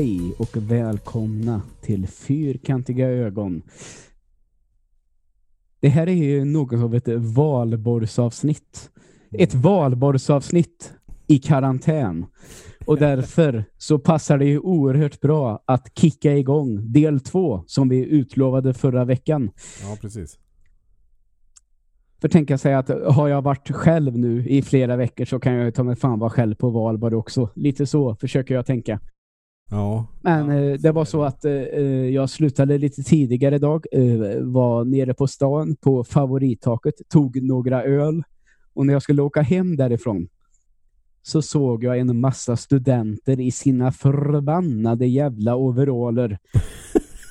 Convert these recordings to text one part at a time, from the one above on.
Hej och välkomna till Fyrkantiga ögon. Det här är ju något av ett valborgsavsnitt. Ett valborgsavsnitt i karantän. Och därför så passar det ju oerhört bra att kicka igång del två som vi utlovade förra veckan. Ja, precis. För tänka sig att har jag varit själv nu i flera veckor så kan jag ju ta mig fan vara själv på valborg också. Lite så försöker jag tänka. Ja. Men eh, det var så att eh, jag slutade lite tidigare idag. Eh, var nere på stan på favorittaket. Tog några öl. Och när jag skulle åka hem därifrån så såg jag en massa studenter i sina förbannade jävla overaller.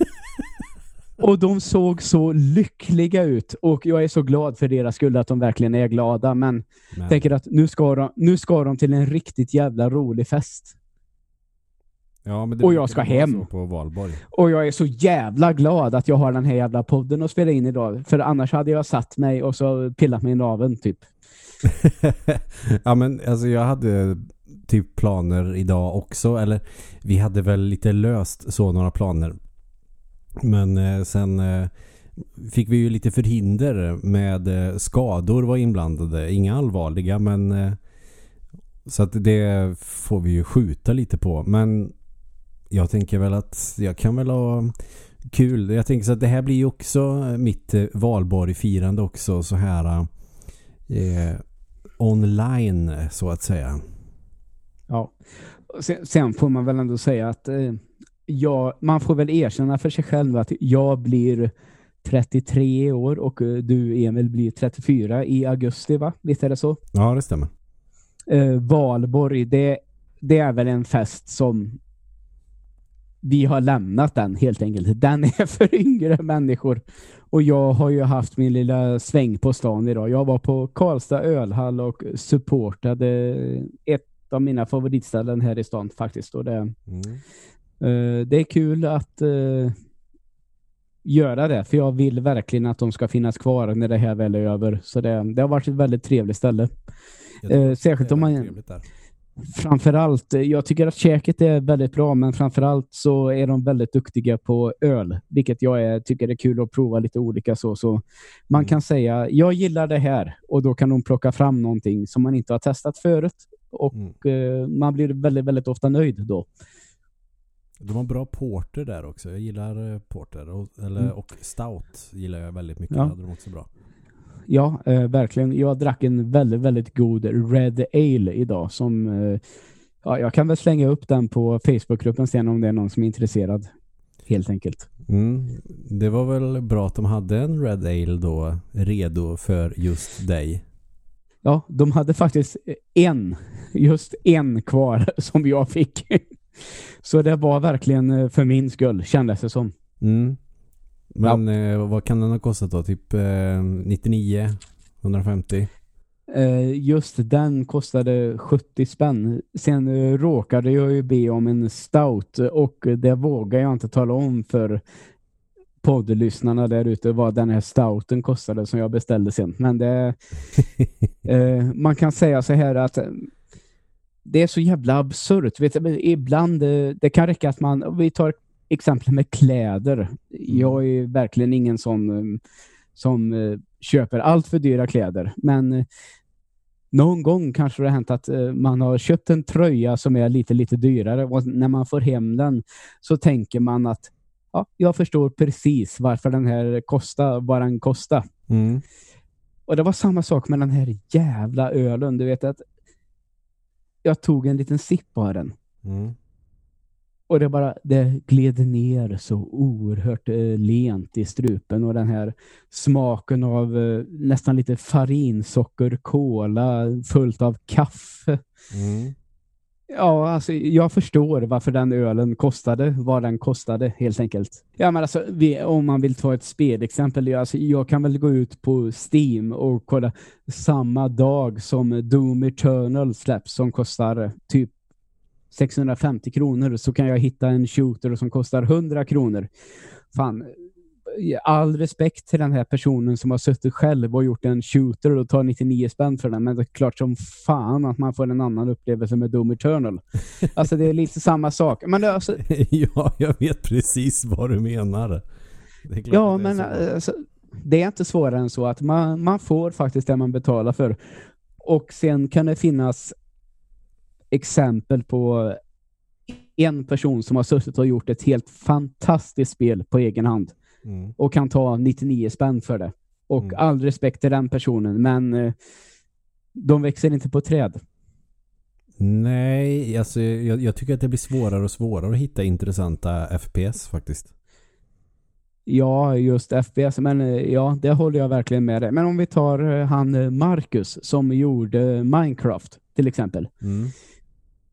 och de såg så lyckliga ut. Och jag är så glad för deras skull att de verkligen är glada. Men, Men, tänker att nu ska, de, nu ska de till en riktigt jävla rolig fest. Ja, men det och jag ska hem. På valborg. Och jag är så jävla glad att jag har den här jävla podden att spela in idag. För annars hade jag satt mig och så pillat mig i naveln typ. ja, men alltså jag hade typ planer idag också. Eller vi hade väl lite löst så några planer. Men eh, sen eh, fick vi ju lite förhinder med eh, skador var inblandade. Inga allvarliga men eh, så att det får vi ju skjuta lite på. Men jag tänker väl att jag kan väl ha kul. Jag tänker så att det här blir ju också mitt eh, valborgfirande också så här eh, online så att säga. Ja. Sen, sen får man väl ändå säga att eh, jag, man får väl erkänna för sig själv att jag blir 33 år och eh, du Emil blir 34 i augusti va? Visst är det så? Ja, det stämmer. Eh, Valborg, det, det är väl en fest som vi har lämnat den helt enkelt. Den är för yngre människor. Och jag har ju haft min lilla sväng på stan idag. Jag var på Karlstad ölhall och supportade ett av mina favoritställen här i stan faktiskt. Och det, Mm. eh, det är kul att eh, göra det. För jag vill verkligen att de ska finnas kvar när det här väl är över. Så det, det har varit ett väldigt trevligt ställe. Tror Eh, särskilt om man- där. Framförallt, eh, jag tycker att käket är väldigt bra, men framförallt så är de väldigt duktiga på öl, vilket jag är, tycker är kul att prova lite olika så. så man Mm. kan säga, jag gillar det här och då kan de plocka fram någonting som man inte har testat förut och Mm. eh, man blir väldigt, väldigt ofta nöjd då. De har bra porter där också. Jag gillar eh, porter. Och, eller, Mm. och stout gillar jag väldigt mycket. Ja. Hade de också bra. Ja, eh, verkligen. Jag drack en väldigt, väldigt god Red Ale idag som eh, ja, jag kan väl slänga upp den på Facebookgruppen sen om det är någon som är intresserad. Helt enkelt. Mm. Det var väl bra att de hade en Red Ale då redo för just dig. Ja, de hade faktiskt en, just en kvar som jag fick. Så det var verkligen eh, för min skull, kändes det som. Mm. Men eh, vad kan den ha kostat då? Typ eh, 99? 150? Eh, Just den kostade 70 spänn. Sen eh, råkade jag ju be om en stout och det vågar jag inte tala om för poddlyssnarna där ute vad den här stouten kostade som jag beställde sen. Men det, eh, man kan säga så här att eh, det är så jävla absurt. Vet du, ibland, eh, det kan räcka att man, vi tar exempel med kläder. Jag är verkligen ingen sån eh, som eh, köper allt för dyra kläder. Men eh, någon gång kanske det har hänt att man har köpt en tröja som är lite, lite dyrare och när man får hem den så tänker man att ja, jag förstår precis varför den här kostar vad den kostar. Mm. Och det var samma sak med den här jävla ölen. Du vet att jag tog en liten sipp av den. Mm. Och det bara, det gled ner så oerhört eh, lent i strupen och den här smaken av eh, nästan lite farinsocker, kola, fullt av kaffe. Mm. Ja, alltså jag förstår varför den ölen kostade, vad den kostade helt enkelt. Ja, men alltså vi, om man vill ta ett spelexempel, alltså, jag kan väl gå ut på Steam och kolla samma dag som Doom Eternal släpps som kostar typ 650 kronor så kan jag hitta en shooter som kostar 100 kronor. Fan, all respekt till den här personen som har suttit själv och gjort en shooter och tar 99 spänn för den. Men det är klart som fan att man får en annan upplevelse med Doom Eternal. Alltså det är lite samma sak. Men det, alltså, ja, jag vet precis vad du menar. ja, men alltså, det är inte svårare än så att man, man får faktiskt det man betalar för. Och sen kan det finnas exempel på en person som har suttit och gjort ett helt fantastiskt spel på egen hand mm. och kan ta 99 spänn för det. Och mm. all respekt till den personen, men eh, de växer inte på träd. Nej, alltså jag, jag, tycker att det blir svårare och svårare att hitta intressanta FPS faktiskt. Ja, just FPS, men eh, ja, det håller jag verkligen med dig. Men om vi tar eh, han Marcus som gjorde Minecraft till exempel. Mm.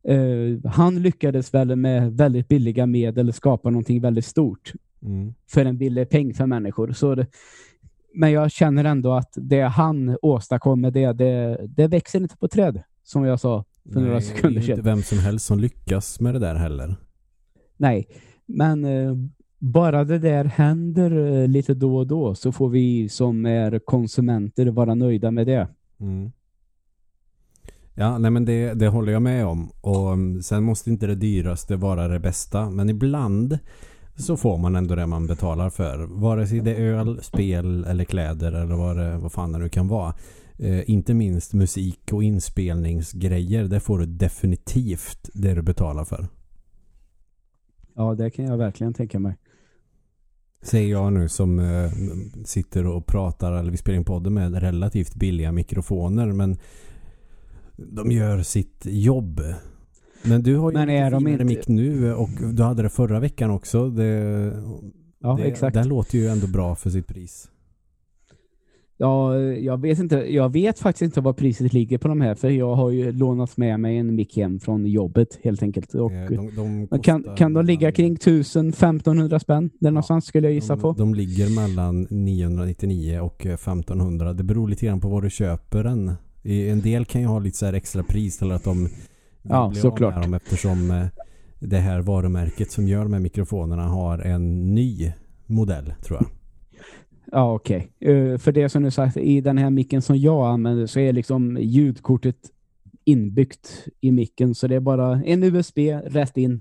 Uh, han lyckades väl med väldigt billiga medel skapa någonting väldigt stort mm. för en billig peng för människor. Så det, men jag känner ändå att det han åstadkommer, det, det, det växer inte på träd, som jag sa för Nej, några sekunder sedan. Det är inte vem som helst som lyckas med det där heller. Nej, men uh, bara det där händer uh, lite då och då så får vi som är konsumenter vara nöjda med det. Mm. Ja, nej men det, det håller jag med om. Och um, sen måste inte det dyraste vara det bästa. Men ibland så får man ändå det man betalar för. Vare sig det är öl, spel eller kläder eller vad, det, vad fan det nu kan vara. Eh, inte minst musik och inspelningsgrejer. Det får du definitivt det du betalar för. Ja, det kan jag verkligen tänka mig. Säger jag nu som eh, sitter och pratar eller vi spelar in podden med relativt billiga mikrofoner. Men de gör sitt jobb. Men du har ju Men är de inte... mick nu och du hade det förra veckan också. Det, ja, det, exakt. Den låter ju ändå bra för sitt pris. Ja, jag vet inte. Jag vet faktiskt inte vad priset ligger på de här för jag har ju lånat med mig en mick hem från jobbet helt enkelt. Och de, de kan, kan de ligga kring 1000-1500 spänn? Där ja, någonstans skulle jag gissa de, på. De ligger mellan 999 och 1500. Det beror lite grann på vad du köper den. En del kan ju ha lite så extra pris eller att de ja, såklart. Dem eftersom eh, det här varumärket som gör de här mikrofonerna har en ny modell tror jag. Ja, okej. Okay. Uh, eh, för det som du sagt, i den här micken som jag använder så är liksom ljudkortet inbyggt i micken. Så det är bara en USB rätt in.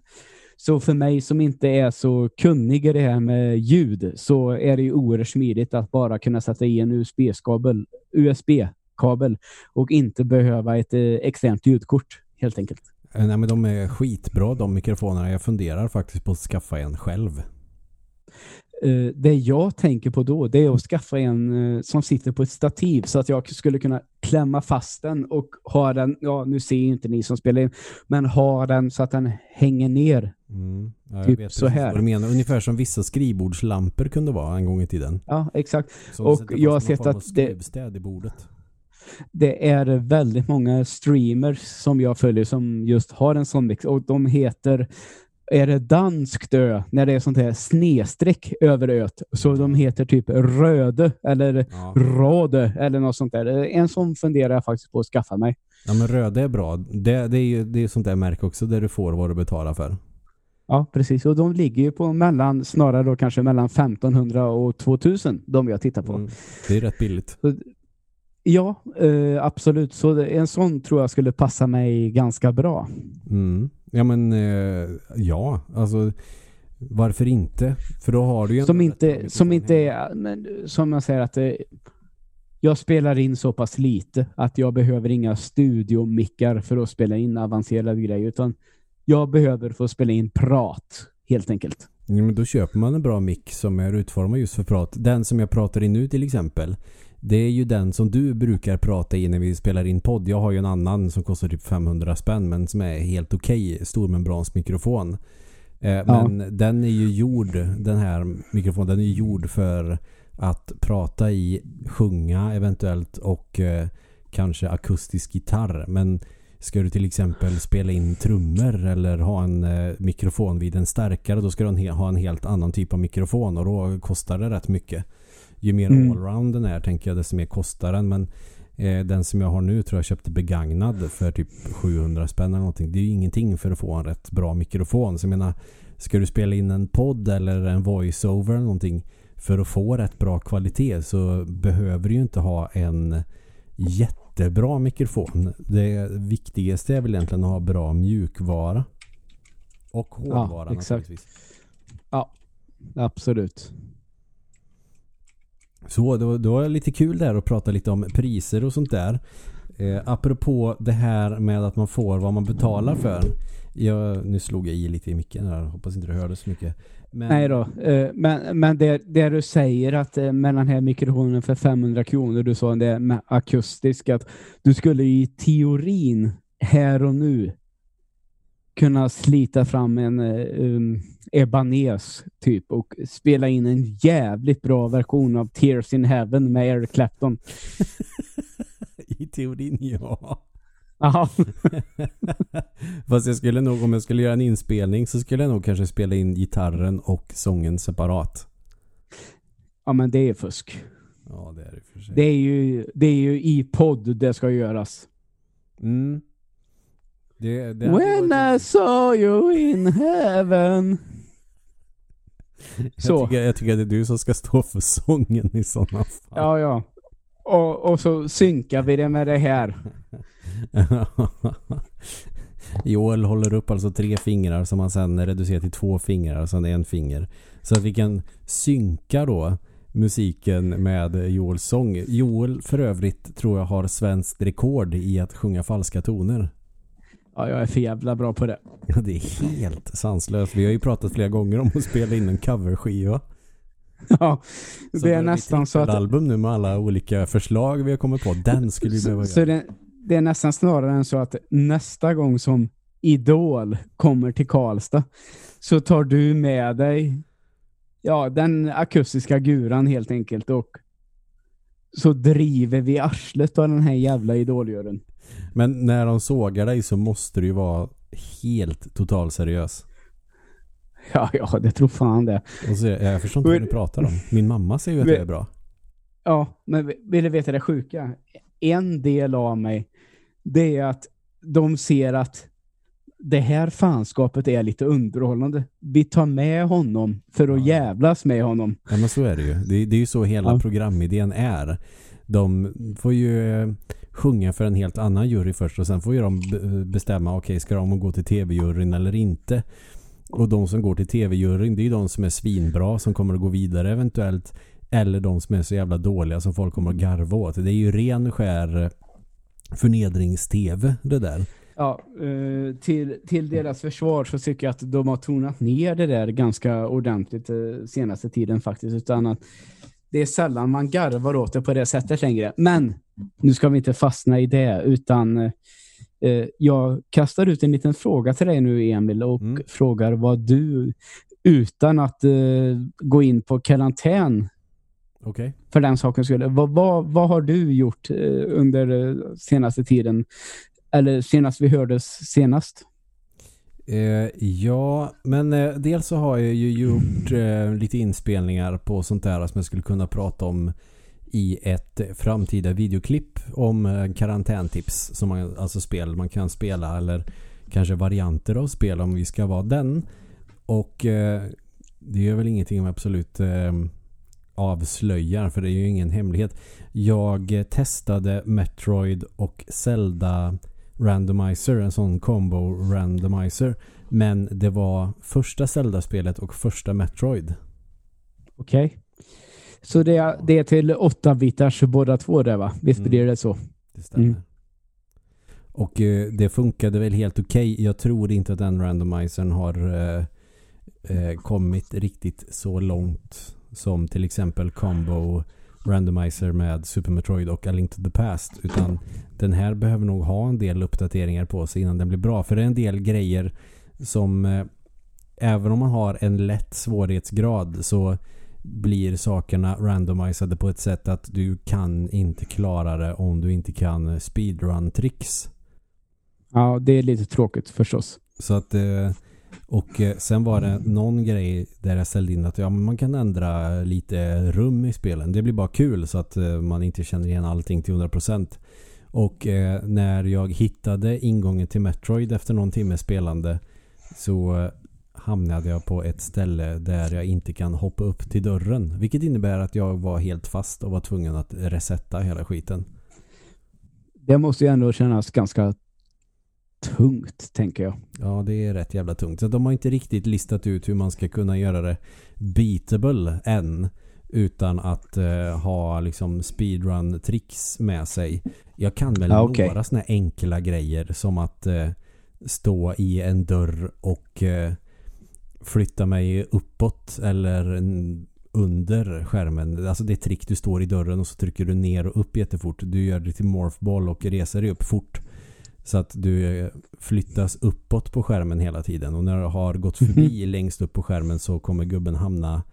Så för mig som inte är så kunnig i det här med ljud så är det ju oerhört smidigt att bara kunna sätta i en USB-kabel USB kabel och inte behöva ett eh, externt ljudkort helt enkelt. Eh, nej men de är skitbra de mikrofonerna. Jag funderar faktiskt på att skaffa en själv. Uh, det jag tänker på då det är att skaffa en som sitter på ett stativ så att jag skulle kunna klämma fast den och ha den, ja nu ser inte ni som spelar in, men ha den så att den hänger ner. Mm. Ja, typ så här. Vad du menar. Ungefär som vissa skrivbordslampor kunde vara en gång i tiden. Ja, exakt. Så och jag har sett att det... i bordet det är väldigt många streamers som jag följer som just har en sån mix och de heter är det danskt ö när det är sånt här snedstreck över öet så de heter typ Röde eller ja. Rode eller något sånt där. En sån funderar jag faktiskt på att skaffa mig. Ja men Röde är bra. Det, det är ju det är sånt där märke också där du får vad du betalar för. Ja, precis. Och de ligger ju på mellan, snarare då kanske mellan 1500 och 2000, de jag tittar på. Mm. Det är rätt billigt. Så Ja, eh, absolut. Så en sån tror jag skulle passa mig ganska bra. Mm. Ja, men eh, ja, alltså varför inte? För då har du ju som inte som inte är men, som jag säger att eh, jag spelar in så pass lite att jag behöver inga studiomickar för att spela in avancerade grejer utan jag behöver få spela in prat helt enkelt. Ja, men då köper man en bra mick som är utformad just för prat. Den som jag pratar in nu till exempel det är ju den som du brukar prata i när vi spelar in podd. Jag har ju en annan som kostar typ 500 spänn men som är helt okej. Okay, stormembransmikrofon. Eh, ja. Men den är ju gjord, den här mikrofonen, den är ju gjord för att prata i, sjunga eventuellt och eh, kanske akustisk gitarr. Men ska du till exempel spela in trummor eller ha en eh, mikrofon vid en starkare då ska du ha en helt annan typ av mikrofon och då kostar det rätt mycket ju mer mm. allround den är tänker jag desto mer kostar den. Men eh, den som jag har nu tror jag köpte begagnad för typ 700 spänn eller någonting. Det är ju ingenting för att få en rätt bra mikrofon. Så jag menar, ska du spela in en podd eller en voiceover eller någonting för att få rätt bra kvalitet så behöver du ju inte ha en jättebra mikrofon. Det viktigaste är väl egentligen att ha bra mjukvara. Och hårdvara Ja, exakt. naturligtvis. Absolut. Så det var, det var lite kul där att prata lite om priser och sånt där. Eh, apropå det här med att man får vad man betalar för. Jag, nu slog jag i lite i micken här. Hoppas inte du hörde så mycket. Men, Nej då. Eh, Men, men det, det du säger att eh, med den här mikrofonen för 500 kronor, du sa det med akustisk, att du skulle i teorin här och nu kunna slita fram en eh, um, Ebanes typ och spela in en jävligt bra version av Tears in Heaven med Eric Clapton. I teorin ja. Aha. Fast jag skulle nog, om jag skulle göra en inspelning så skulle jag nog kanske spela in gitarren och sången separat. Ja, men det är fusk. Ja, det är det för sig. Det är ju, det är ju i podd det ska göras. Mm. Det, det When varit- I saw you in heaven. Så. Jag tycker, jag tycker att det är du som ska stå för sången i sådana fall. Ja, ja. Och, och så synkar vi det med det här. Joel håller upp alltså tre fingrar som han sen reducerar till två fingrar och sen en finger. Så att vi kan synka då musiken med Joels sång. Joel för övrigt tror jag har svenskt rekord i att sjunga falska toner. Ja, jag är för jävla bra på det. Ja, det är helt sanslöst. Vi har ju pratat flera gånger om att spela in en coverskiva. Ja, Så det är börjar vi nästan så att... album nu med alla olika förslag vi har kommit på. Den skulle vi behöva Så, så göra. det, det är nästan snarare än så att nästa gång som Idol kommer till Karlstad så tar du med dig ja, den akustiska guran helt enkelt och så driver vi arslet av den här jävla idoljören. Men när de sågar dig så måste du ju vara helt total seriös. Ja, ja, det tror fan det. Så, jag förstår inte vad du pratar om. Min mamma säger ju att det är bra. Ja, men vill du veta det sjuka? En del av mig, det är att de ser att det här fanskapet är lite underhållande. Vi tar med honom för att Ja. jävlas med honom. Ja men så är det ju. Det, det är ju så hela Ja. programidén är. De får ju eh, sjunga för en helt annan jury först och sen får ju de be- bestämma okej ska de gå till tv-juryn eller inte. Och de som går till tv-juryn det är ju de som är svinbra som kommer att gå vidare eventuellt. Eller de som är så jävla dåliga som folk kommer att garva åt. Det är ju ren skär eh, förnedrings-tv det där. Ja, eh, till, till deras försvar så tycker jag att de har tonat ner det där ganska ordentligt eh, senaste tiden faktiskt. Utan att det är sällan man garvar åt det på det sättet längre. Men nu ska vi inte fastna i det utan eh, jag kastar ut en liten fråga till dig nu Emil och Mm. frågar vad du utan att gå in på karantän Okej. för den sakens skull. Vad, vad, vad har du gjort under senaste tiden? Eller senast vi hördes senast? Eh, ja, men eh, dels så har jag ju gjort eh, lite inspelningar på sånt där som jag skulle kunna prata om i ett framtida videoklipp om eh, karantäntips som man, alltså spel man kan spela eller kanske varianter av spel om vi ska vara den. Och eh, det är väl ingenting jag absolut eh, avslöjar för det är ju ingen hemlighet. Jag testade Metroid och Zelda randomizer, en sån combo randomizer. Men det var första Zelda-spelet och första Metroid. Okej. Så det är, det är till 8-bitars båda två där va? Visst Mm. blir det så? Det stämmer. Mm. Och eh, det funkade väl helt okej. Jag tror inte att den randomizern har eh, eh, kommit riktigt så långt som till exempel combo randomizer med Super Metroid och A Link to the Past. Utan den här behöver nog ha en del uppdateringar på sig innan den blir bra. För det är en del grejer som eh, även om man har en lätt svårighetsgrad så blir sakerna randomiserade på ett sätt att du kan inte klara det om du inte kan speedrun-tricks. Ja, det är lite tråkigt förstås. Så att eh, och eh, sen var det någon grej där jag ställde in att ja, man kan ändra lite rum i spelen. Det blir bara kul så att man inte känner igen allting till 100%. Och eh, när jag hittade ingången till Metroid efter någon timme spelande så eh, hamnade jag på ett ställe där jag inte kan hoppa upp till dörren. Vilket innebär att jag var helt fast och var tvungen att resetta hela skiten. Det måste ju ändå kännas ganska tungt, tänker jag. Ja, det är rätt jävla tungt. Så de har inte riktigt listat ut hur man ska kunna göra det beatable än utan att uh, ha liksom speedrun-tricks med sig. Jag kan väl ah, okay. några såna enkla grejer som att uh, stå i en dörr och uh, flytta mig uppåt eller under skärmen. Alltså det är trick du står i dörren och så trycker du ner och upp jättefort. Du gör det till morphball och reser dig upp fort. Så att du flyttas uppåt på skärmen hela tiden. Och när du har gått förbi längst upp på skärmen så kommer gubben hamna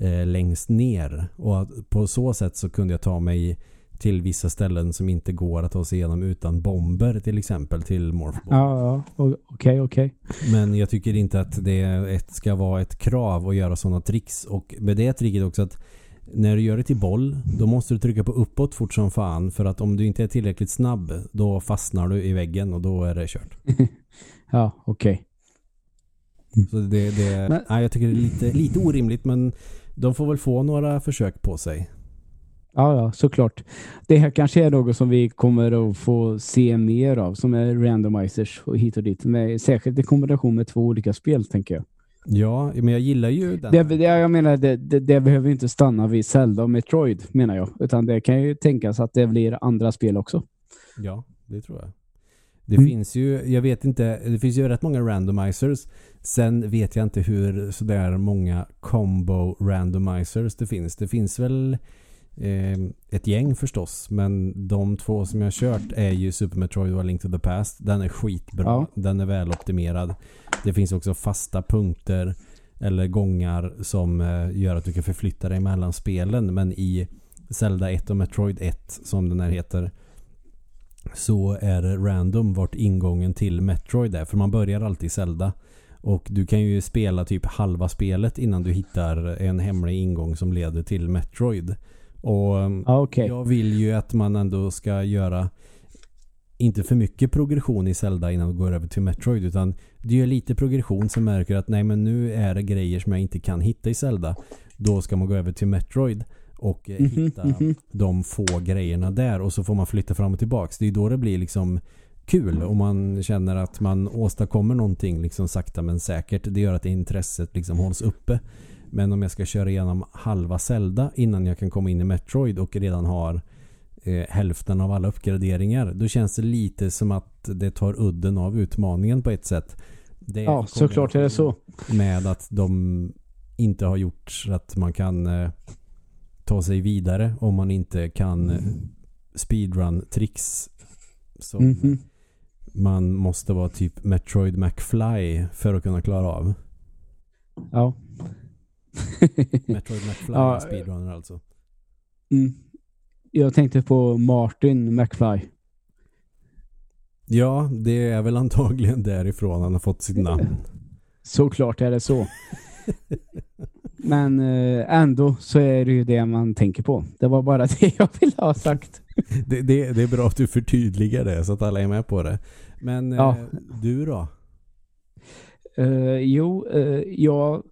eh, längst ner. Och på så sätt så kunde jag ta mig till vissa ställen som inte går att ta sig igenom utan bomber till exempel till Morphball. Ja, okej, okay, okej. Okay. Men jag tycker inte att det ska vara ett krav att göra sådana tricks. Och med det tricket också att när du gör det till boll, då måste du trycka på uppåt fort som fan. För att om du inte är tillräckligt snabb, då fastnar du i väggen och då är det kört. ja, okej. Okay. Så det, det men... nej, jag tycker det är lite, lite orimligt, men de får väl få några försök på sig. Ja, ja, såklart. Det här kanske är något som vi kommer att få se mer av, som är randomizers och hit och dit. Med, särskilt i kombination med två olika spel, tänker jag. Ja, men jag gillar ju den. Det, det, jag menar, det, det, det behöver inte stanna vid Zelda och Metroid, menar jag. Utan det kan ju tänkas att det blir andra spel också. Ja, det tror jag. Det mm. finns ju, jag vet inte, det finns ju rätt många randomizers. Sen vet jag inte hur sådär många combo randomizers det finns. Det finns väl eh, ett gäng förstås. Men de två som jag har kört är ju Super Metroid och Link to the Past. Den är skitbra. Ja. Den är väl optimerad. Det finns också fasta punkter eller gångar som eh, gör att du kan förflytta dig mellan spelen. Men i Zelda 1 och Metroid 1 som den här heter så är det random vart ingången till Metroid är. För man börjar alltid i Zelda. Och du kan ju spela typ halva spelet innan du hittar en hemlig ingång som leder till Metroid. Och ah, okay. jag vill ju att man ändå ska göra inte för mycket progression i Zelda innan du går över till Metroid utan du gör lite progression som märker att nej men nu är det grejer som jag inte kan hitta i Zelda. Då ska man gå över till Metroid och mm -hmm, hitta mm -hmm. de få grejerna där och så får man flytta fram och tillbaks. Det är då det blir liksom kul och man känner att man åstadkommer någonting liksom sakta men säkert. Det gör att intresset liksom hålls uppe. Men om jag ska köra igenom halva Zelda innan jag kan komma in i Metroid och redan har eh, hälften av alla uppgraderingar då känns det lite som att det tar udden av utmaningen på ett sätt. Det ja, såklart är det så. Med att de inte har gjort så att man kan eh, ta sig vidare om man inte kan eh, speedrun-tricks som mm -hmm. man måste vara typ Metroid McFly för att kunna klara av. Ja. Metroid McFly ja, speedrunner alltså. Mm. Jag tänkte på Martin McFly. Ja, det är väl antagligen därifrån han har fått sitt namn. Såklart är det så. Men eh, ändå så är det ju det man tänker på. Det var bara det jag ville ha sagt. det, det, det, är bra att du förtydligar det så att alla är med på det. Men ja. eh, du då? Uh, jo, uh, jag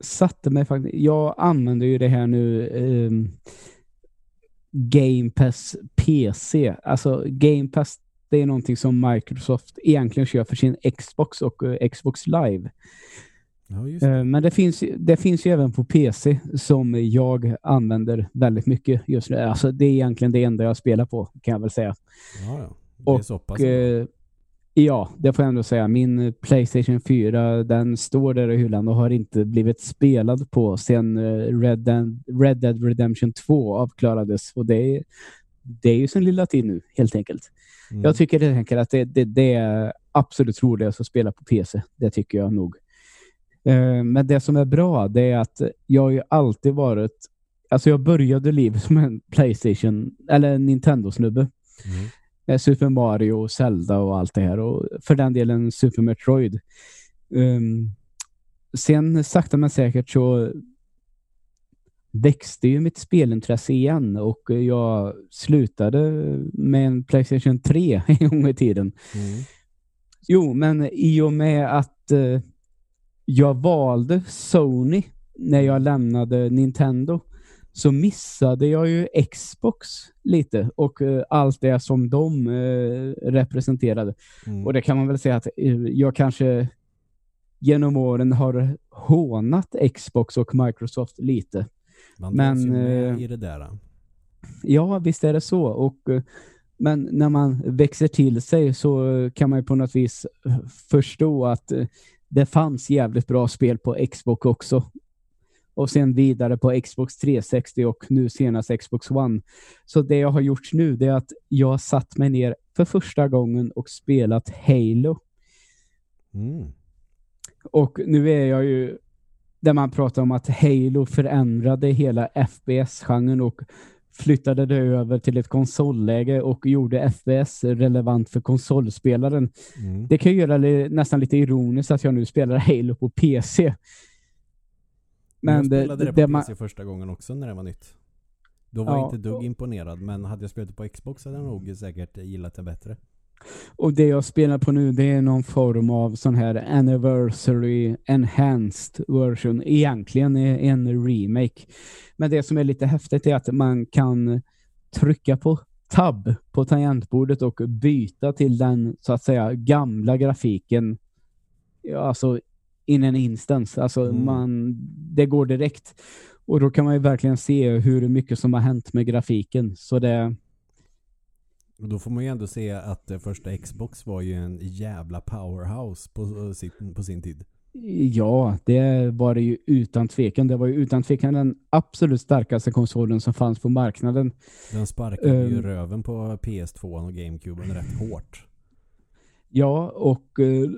satte mig faktiskt... Jag använder ju det här nu um, Game Pass PC. Alltså Game Pass det är någonting som Microsoft egentligen kör för sin Xbox och uh, Xbox Live. Ja, det. Men det finns, det finns ju även på PC som jag använder väldigt mycket just nu. Alltså det är egentligen det enda jag spelar på kan jag väl säga. Ja, ja. Det är och, så pass. Eh, ja, det får jag ändå säga. Min Playstation 4 den står där i hyllan och har inte blivit spelad på sedan eh, Red, Dead, Red Dead Redemption 2 avklarades. Och det är, det är ju sin lilla tid nu, helt enkelt. Mm. Jag tycker helt enkelt att det, det, det är absolut roligast att spela på PC. Det tycker jag nog. Eh, men det som är bra det är att jag har ju alltid varit alltså jag började livet som en Playstation eller Nintendo-snubbe. Mm. Eh, Super Mario, Zelda och allt det här och för den delen Super Metroid. Um, sen sakta men säkert så växte ju mitt spelintresse igen och jag slutade med en Playstation 3 en gång i tiden. Mm. Jo, men i och med att uh, jag valde Sony när jag lämnade Nintendo så missade jag ju Xbox lite och uh, allt det som de uh, representerade. Mm. Och det kan man väl säga att uh, jag kanske genom åren har hånat Xbox och Microsoft lite. Man Men med i det där. Ja, visst är det så. Och men när man växer till sig så kan man ju på något vis förstå att det fanns jävligt bra spel på Xbox också och sen vidare på Xbox 360 och nu senast Xbox One. Så det jag har gjort nu det är att jag har satt mig ner för första gången och spelat Halo. Mm. Och nu är jag ju där man pratar om att Halo förändrade hela FPS-genren och flyttade det över till ett konsolläge och gjorde FPS relevant för konsolspelaren. Mm. Det kan ju göra det nästan lite ironiskt att jag nu spelar Halo på PC. Men jag spelade det, det, på PC första gången också när det var nytt. Då var ja, jag inte dugg imponerad, men hade jag spelat det på Xbox hade jag nog säkert gillat det bättre. Och det jag spelar på nu det är någon form av sån här anniversary enhanced version. Egentligen en remake. Men det som är lite häftigt är att man kan trycka på tab på tangentbordet och byta till den så att säga gamla grafiken. Alltså in en instance. Alltså mm. man, det går direkt. Och då kan man ju verkligen se hur mycket som har hänt med grafiken. Så det... Och då får man ju ändå se att det första Xbox var ju en jävla powerhouse på sin, på sin tid. Ja, det var det ju utan tvekan. Det var ju utan tvekan den absolut starkaste konsolen som fanns på marknaden. Den sparkade um, ju ehm. röven på PS2 och Gamecube rätt hårt. Ja, och uh,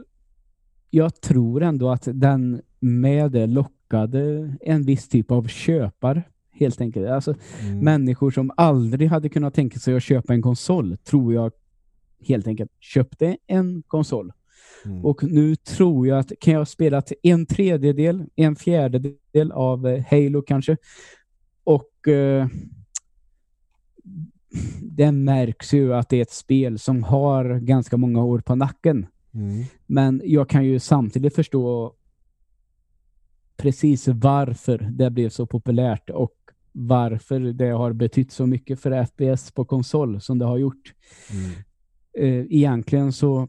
jag tror ändå att den med det lockade en viss typ av köpare helt enkelt. Alltså mm. människor som aldrig hade kunnat tänka sig att köpa en konsol tror jag helt enkelt köpte en konsol. Mm. Och nu tror jag att kan jag spela till en tredjedel, en fjärdedel av eh, Halo kanske. Och eh, det märks ju att det är ett spel som har ganska många år på nacken. Mm. Men jag kan ju samtidigt förstå precis varför det blev så populärt och varför det har betytt så mycket för FPS på konsol som det har gjort. Mm. Eh, egentligen så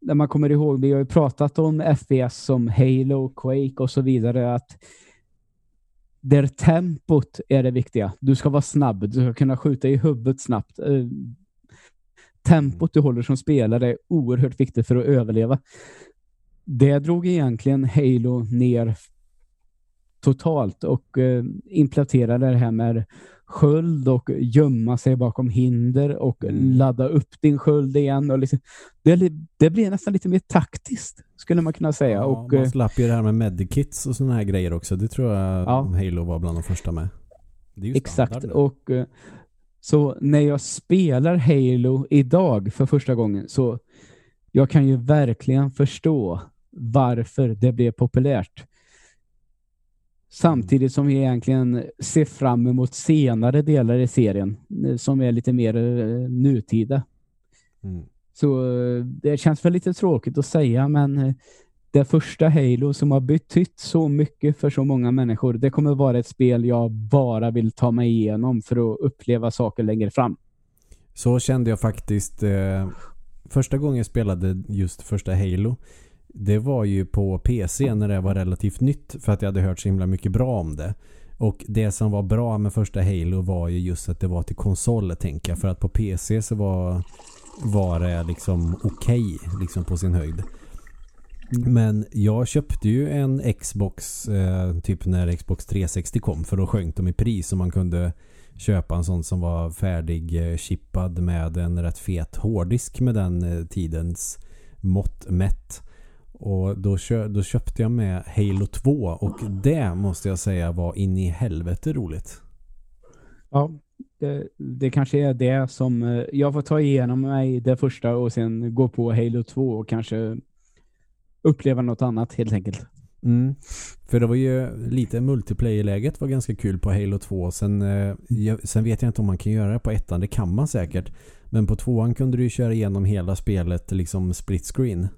när man kommer ihåg, vi har ju pratat om FPS som Halo, Quake och så vidare, att där tempot är det viktiga. Du ska vara snabb, du ska kunna skjuta i huvudet snabbt. Eh, tempot du håller som spelare är oerhört viktigt för att överleva. Det drog egentligen Halo ner totalt och eh, implementerade det här med sköld och gömma sig bakom hinder och mm. ladda upp din sköld igen. Och liksom, det, det blir nästan lite mer taktiskt skulle man kunna säga. Ja, och, man eh, slapp ju det här med medikits och sådana här grejer också. Det tror jag ja. Halo var bland de första med. Exakt. Och eh, så när jag spelar Halo idag för första gången så jag kan ju verkligen förstå varför det blev populärt. Samtidigt som vi egentligen ser fram emot senare delar i serien eh, som är lite mer uh, nutida. Mm. Så uh, det känns väl lite tråkigt att säga men det första Halo som har betytt så mycket för så många människor. Det kommer vara ett spel jag bara vill ta mig igenom för att uppleva saker längre fram. Så kände jag faktiskt eh, första gången jag spelade just första Halo. Det var ju på PC när det var relativt nytt för att jag hade hört så himla mycket bra om det. Och det som var bra med första Halo var ju just att det var till konsol tänker jag. För att på PC så var, var det liksom okej okay, liksom på sin höjd. Men jag köpte ju en Xbox eh, typ när Xbox 360 kom för då sjönk de i pris och man kunde köpa en sån som var färdig eh, chippad med en rätt fet hårddisk med den eh, tidens mått mätt. Och då, kö då köpte jag med Halo 2 och det måste jag säga var in i helvete roligt. Ja, det, det, kanske är det som eh, jag får ta igenom mig det första och sen gå på Halo 2 och kanske uppleva något annat helt enkelt. Mm. För det var ju lite multiplayer-läget var ganska kul på Halo 2. Sen, eh, jag, sen vet jag inte om man kan göra det på ettan. Det kan man säkert. Men på tvåan kunde du ju köra igenom hela spelet liksom split screen.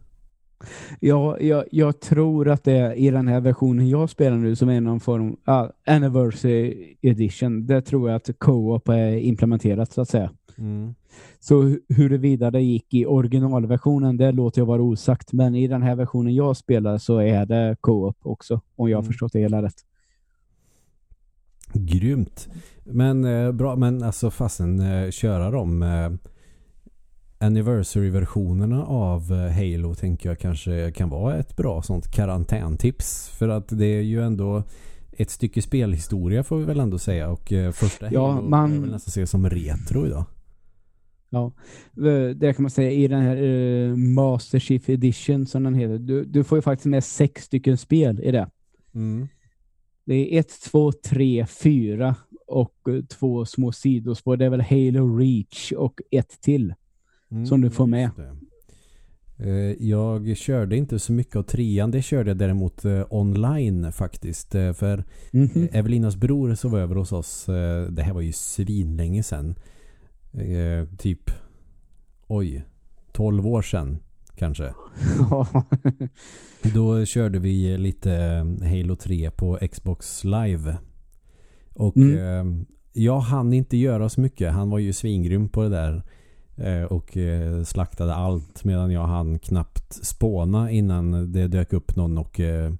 Ja, jag, jag tror att det är i den här versionen jag spelar nu som är någon form uh, Anniversary Edition. Det tror jag att Co-op är implementerat så att säga. Mm. Så huruvida det gick i originalversionen, det låter jag vara osagt. Men i den här versionen jag spelar så är det co-op också, om jag har Mm. förstått det hela rätt. Grymt. Men eh, bra, men alltså fasen eh, köra de eh, anniversary-versionerna av eh, Halo tänker jag kanske kan vara ett bra sånt karantäntips. För att det är ju ändå ett stycke spelhistoria får vi väl ändå säga. Och eh, första Ja, Halo man- kan väl nästan se som retro idag. Ja, det kan man säga i den här uh, Master Chief Edition som den heter. Du, du får ju faktiskt med sex stycken spel i det. Mm. Det är ett, två, tre, fyra och två små sidospår. Det är väl Halo Reach och ett till. Mm, Som du får med. Eh, Jag körde inte så mycket av trean. Det körde jag däremot eh, online faktiskt. Eh, För Mhm. Eh, Evelinas bror som var över hos oss. Det här var ju svinlänge sedan. Typ Oj 12 år sedan kanske. Då körde vi lite Halo 3 på Xbox Live. Och Mm. jag hann inte göra så mycket. Han var ju svingrym på det där. Eh, och eh, slaktade allt medan jag hann knappt spåna innan det dök upp någon och eh,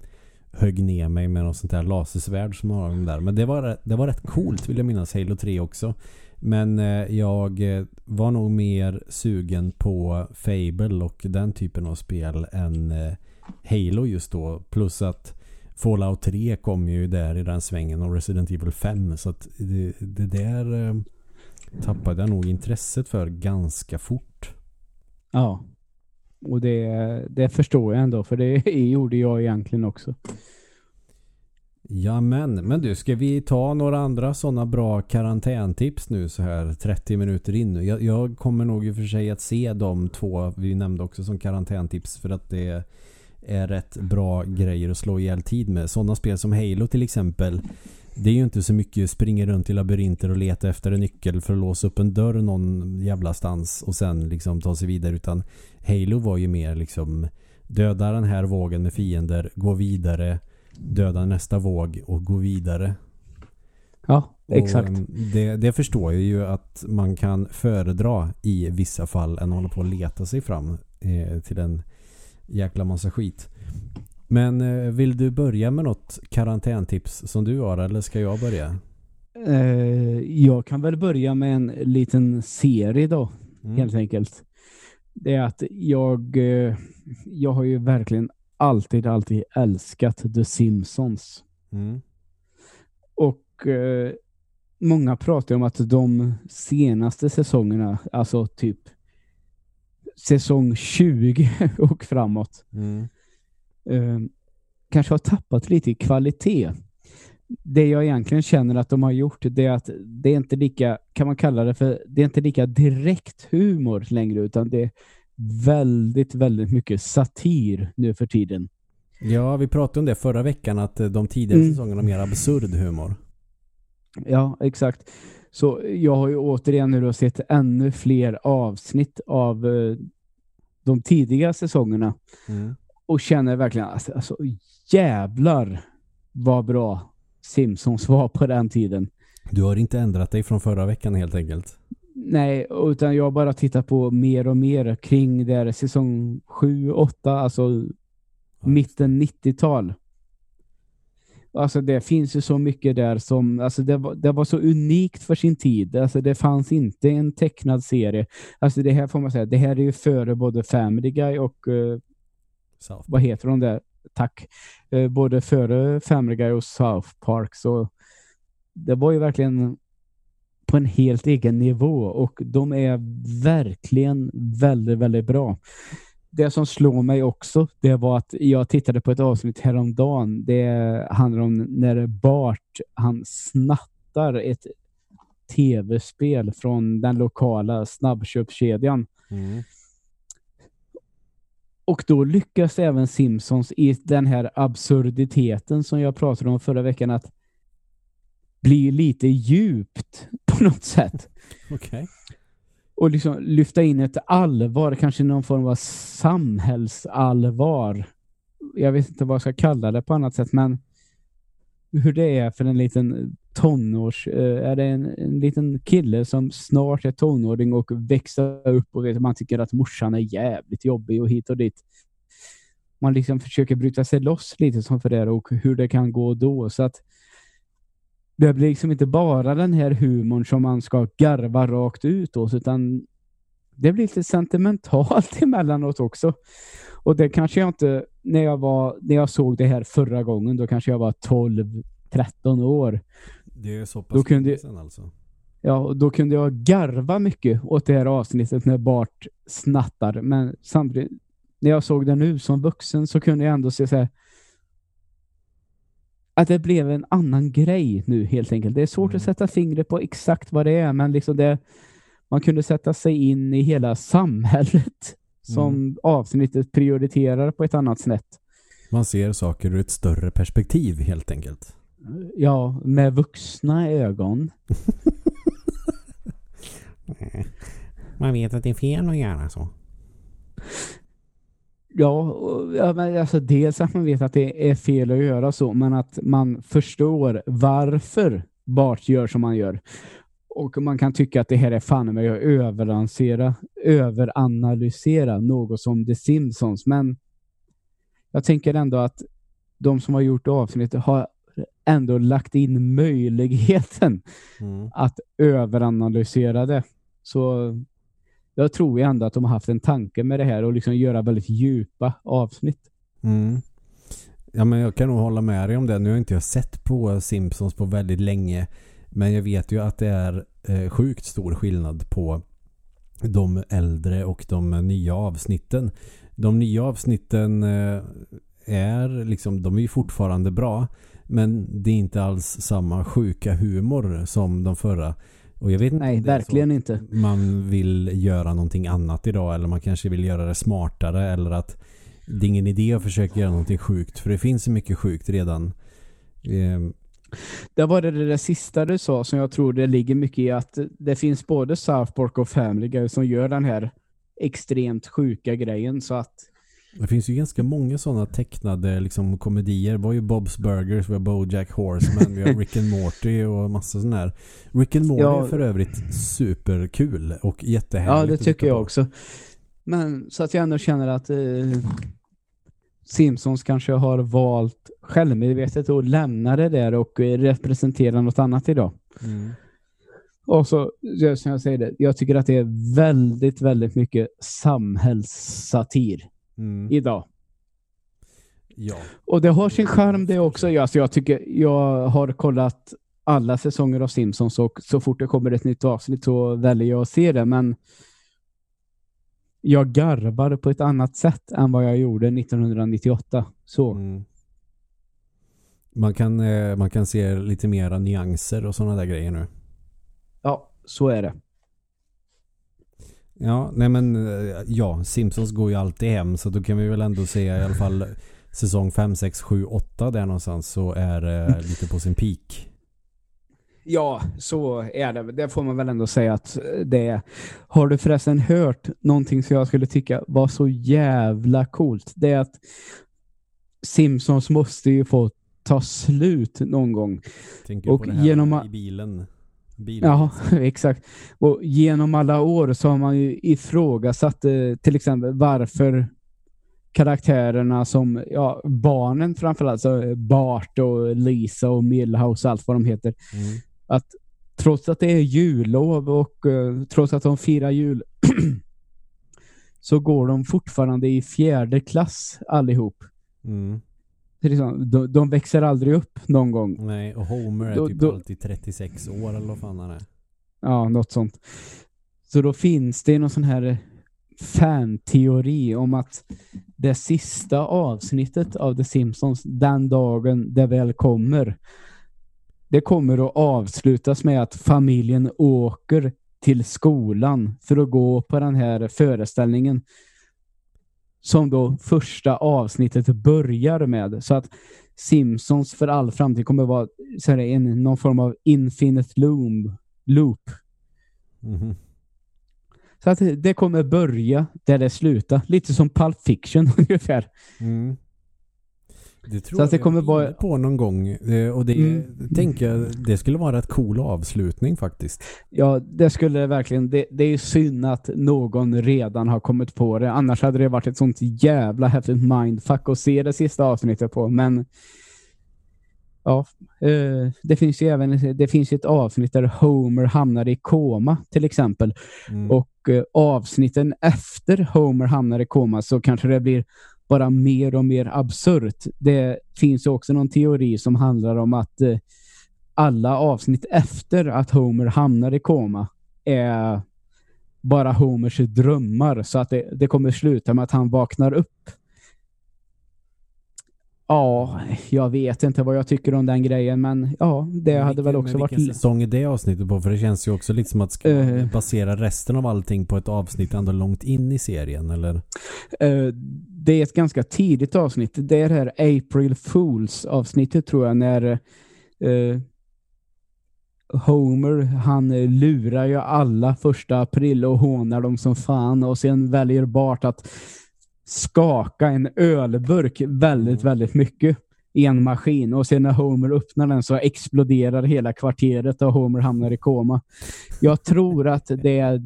högg ner mig med något sånt där lasersvärd som har den där. Men det var, det var rätt coolt vill jag minnas Halo 3 också. Men jag var nog mer sugen på Fable och den typen av spel än Halo just då. Plus att Fallout 3 kom ju där i den svängen och Resident Evil 5. Så att det, det där tappade jag nog intresset för ganska fort. ja. Och det, det förstår jag ändå, för det gjorde jag egentligen också. Ja men, men du, ska vi ta några andra sådana bra karantäntips nu så här 30 minuter in nu? Jag, jag kommer nog i och för sig att se de två vi nämnde också som karantäntips för att det är rätt bra grejer att slå ihjäl tid med. Sådana spel som Halo till exempel. Det är ju inte så mycket springa runt i labyrinter och leta efter en nyckel för att låsa upp en dörr någon jävla stans och sen liksom ta sig vidare utan Halo var ju mer liksom döda den här vågen med fiender, gå vidare döda nästa våg och gå vidare. Ja, exakt. em, det, det förstår jag ju att man kan föredra i vissa fall än att hålla på och leta sig fram eh, till en jäkla massa skit. Men eh, vill du börja med något karantäntips som du har eller ska jag börja? Eh, jag kan väl börja med en liten serie då, Mm. helt enkelt. Det är att jag, eh, jag har ju verkligen alltid, alltid älskat The Simpsons. Mm. Och eh, många pratar om att de senaste säsongerna, alltså typ säsong 20 och framåt, Mm. Eh, kanske har tappat lite i kvalitet. Det jag egentligen känner att de har gjort det är att det är inte lika, kan man kalla det för, det är inte lika direkt humor längre utan det är väldigt, väldigt mycket satir nu för tiden. Ja, vi pratade om det förra veckan att eh, de tidigare Mm. säsongerna mer absurd humor. Ja, exakt. Så jag har ju återigen nu då sett ännu fler avsnitt av eh, de tidiga säsongerna Mm. Och känner verkligen alltså, alltså jävlar vad bra Simpsons var på den tiden. Du har inte ändrat dig från förra veckan helt enkelt. Nej, utan jag bara tittar på mer och mer kring där säsong 7, 8, alltså mitten 90-tal. Alltså det finns ju så mycket där som, alltså det var, det var så unikt för sin tid. Alltså det fanns inte en tecknad serie. Alltså det här får man säga, det här är ju före både Family Guy och eh, South. vad heter de där? Tack. Eh, både före Family Guy och South Park så det var ju verkligen på en helt egen nivå och de är verkligen väldigt, väldigt bra. Det som slår mig också, det var att jag tittade på ett avsnitt häromdagen. Det handlar om när Bart, han snattar ett tv-spel från den lokala snabbköpskedjan. Mm. Och då lyckas även Simpsons i den här absurditeten som jag pratade om förra veckan att bli lite djupt på något sätt. Okej. och liksom lyfta in ett allvar, kanske någon form av samhällsallvar. Jag vet inte vad jag ska kalla det på annat sätt, men hur det är för en liten tonårs... Eh, är det en, en liten kille som snart är tonåring och växer upp och man tycker att morsan är jävligt jobbig och hit och dit. Man liksom försöker bryta sig loss lite som för det och hur det kan gå då. Så att det blir liksom inte bara den här humorn som man ska garva rakt ut åt, utan det blir lite sentimentalt emellanåt också. Och det kanske jag inte, när jag, var, när jag såg det här förra gången, då kanske jag var 12-13 år. Det är så pass Då kunde- sen alltså. Ja, och då kunde jag garva mycket åt det här avsnittet när Bart snattar. Men samtidigt, när jag såg det nu som vuxen så kunde jag ändå se så här, att det blev en annan grej nu helt enkelt. Det är svårt Mm. att sätta fingret på exakt vad det är, men liksom det, man kunde sätta sig in i hela samhället som Mm. avsnittet prioriterar på ett annat sätt. Man ser saker ur ett större perspektiv helt enkelt. Ja, med vuxna ögon. Man vet att det är fel att göra så. Ja, och- ja men alltså dels att man vet att det är fel att göra så, men att man förstår varför Bart gör som man gör. Och man kan tycka att det här är fan med att överanalysera, överanalysera något som The Simpsons, men jag tänker ändå att de som har gjort avsnittet har ändå lagt in möjligheten Mm. att överanalysera det. Så jag tror ju ändå att de har haft en tanke med det här och liksom göra väldigt djupa avsnitt. Mm. Ja men jag kan nog hålla med dig om det. Nu har inte jag sett på Simpsons på väldigt länge. Men jag vet ju att det är eh, sjukt stor skillnad på de äldre och de nya avsnitten. De nya avsnitten eh, är liksom, de är ju fortfarande bra. Men det är inte alls samma sjuka humor som de förra. Och jag vet inte Nej, så verkligen inte. man vill göra någonting annat idag eller man kanske vill göra det smartare eller att det är ingen idé att försöka göra någonting sjukt för det finns så mycket sjukt redan. Ehm, Det var det, det där sista du sa som jag tror det ligger mycket i att det finns både South Park och Family Guy som gör den här extremt sjuka grejen så att Det finns ju ganska många sådana tecknade liksom, komedier. Det var ju Bob's Burgers, vi har Bojack Horseman, vi har Rick and Morty och massa sådana här. Rick and Morty Ja. är för övrigt superkul och jättehärligt Ja, det tycker jag också. Men så att jag ändå känner att eh, Simpsons kanske har valt självmedvetet att lämna det där och eh, representera något annat idag. Mm. Och så, som jag säger det, jag tycker att det är väldigt, väldigt mycket samhällssatir Mm. idag. Ja. Och det har sin charm det också. Alltså jag, tycker, jag har kollat alla säsonger av Simpsons och så fort det kommer ett nytt avsnitt så väljer jag att se det. Men jag garvar på ett annat sätt än vad jag gjorde 1998. Så. Mm. Man kan, eh, man kan se lite mera nyanser och sådana där grejer nu. Ja, så är det. Ja, nej men eh, ja, Simpsons går ju alltid hem så då kan vi väl ändå säga i alla fall säsong 5, 6, 7, 8 där någonstans så är det lite på sin peak. Ja, så är det. Det får man väl ändå säga att det är. Har du förresten hört någonting som jag skulle tycka var så jävla coolt? Det är att Simpsons måste ju få ta slut någon gång. Tänker Och på det här genom i bilen. Bilen. Ja, exakt. Och genom alla år så har man ju ifrågasatt eh, till exempel varför karaktärerna som, ja, barnen framförallt, så Bart och Lisa och Millhouse och allt vad de heter, Mm. att trots att det är jullov och eh, trots att de firar jul så går de fortfarande i fjärde klass allihop. Mm. Liksom, de, de växer aldrig upp någon gång. Nej, och Homer är Då- typ då- alltid 36 år eller vad fan han är. Ja, något sånt. Så då finns det någon sån här fan-teori om att det sista avsnittet av The Simpsons, den dagen det väl kommer, det kommer att avslutas med att familjen åker till skolan för att gå på den här föreställningen som då första avsnittet börjar med. Så att Simpsons för all framtid kommer vara så här, en, någon form av infinite loop, loop Mhm. Så att det kommer börja där det slutar. Lite som Pulp Fiction ungefär. Mm. Det tror Så att det kommer vara- på någon gång. Och det Mm. tänker jag, det skulle vara ett cool avslutning faktiskt. Ja, det skulle det verkligen. Det, det är ju synd att någon redan har kommit på det. Annars hade det varit ett sånt jävla häftigt mindfuck att se det sista avsnittet på. Men ja, eh, det finns ju även det finns ett avsnitt där Homer hamnar i koma till exempel. Mm. Och eh, avsnitten efter Homer hamnar i koma så kanske det blir bara mer och mer absurt. Det finns ju också någon teori som handlar om att eh, alla avsnitt efter att Homer hamnar i koma är bara Homers drömmar så att det, det kommer sluta med att han vaknar upp. Ja, jag vet inte vad jag tycker om den grejen men ja, det hade väl också men varit... Vilken säsong är det avsnittet på? För det känns ju också lite som att ska Eh. basera resten av allting på ett avsnitt ändå långt in i serien, eller? Eh, det är ett ganska tidigt avsnitt. Det är det här April Fools avsnittet tror jag när eh, Homer han lurar ju alla första april och hånar dem som fan och sen väljer Bart att skaka en ölburk väldigt, väldigt mycket i en maskin och sen när Homer öppnar den så exploderar hela kvarteret och Homer hamnar i koma. Jag tror att det är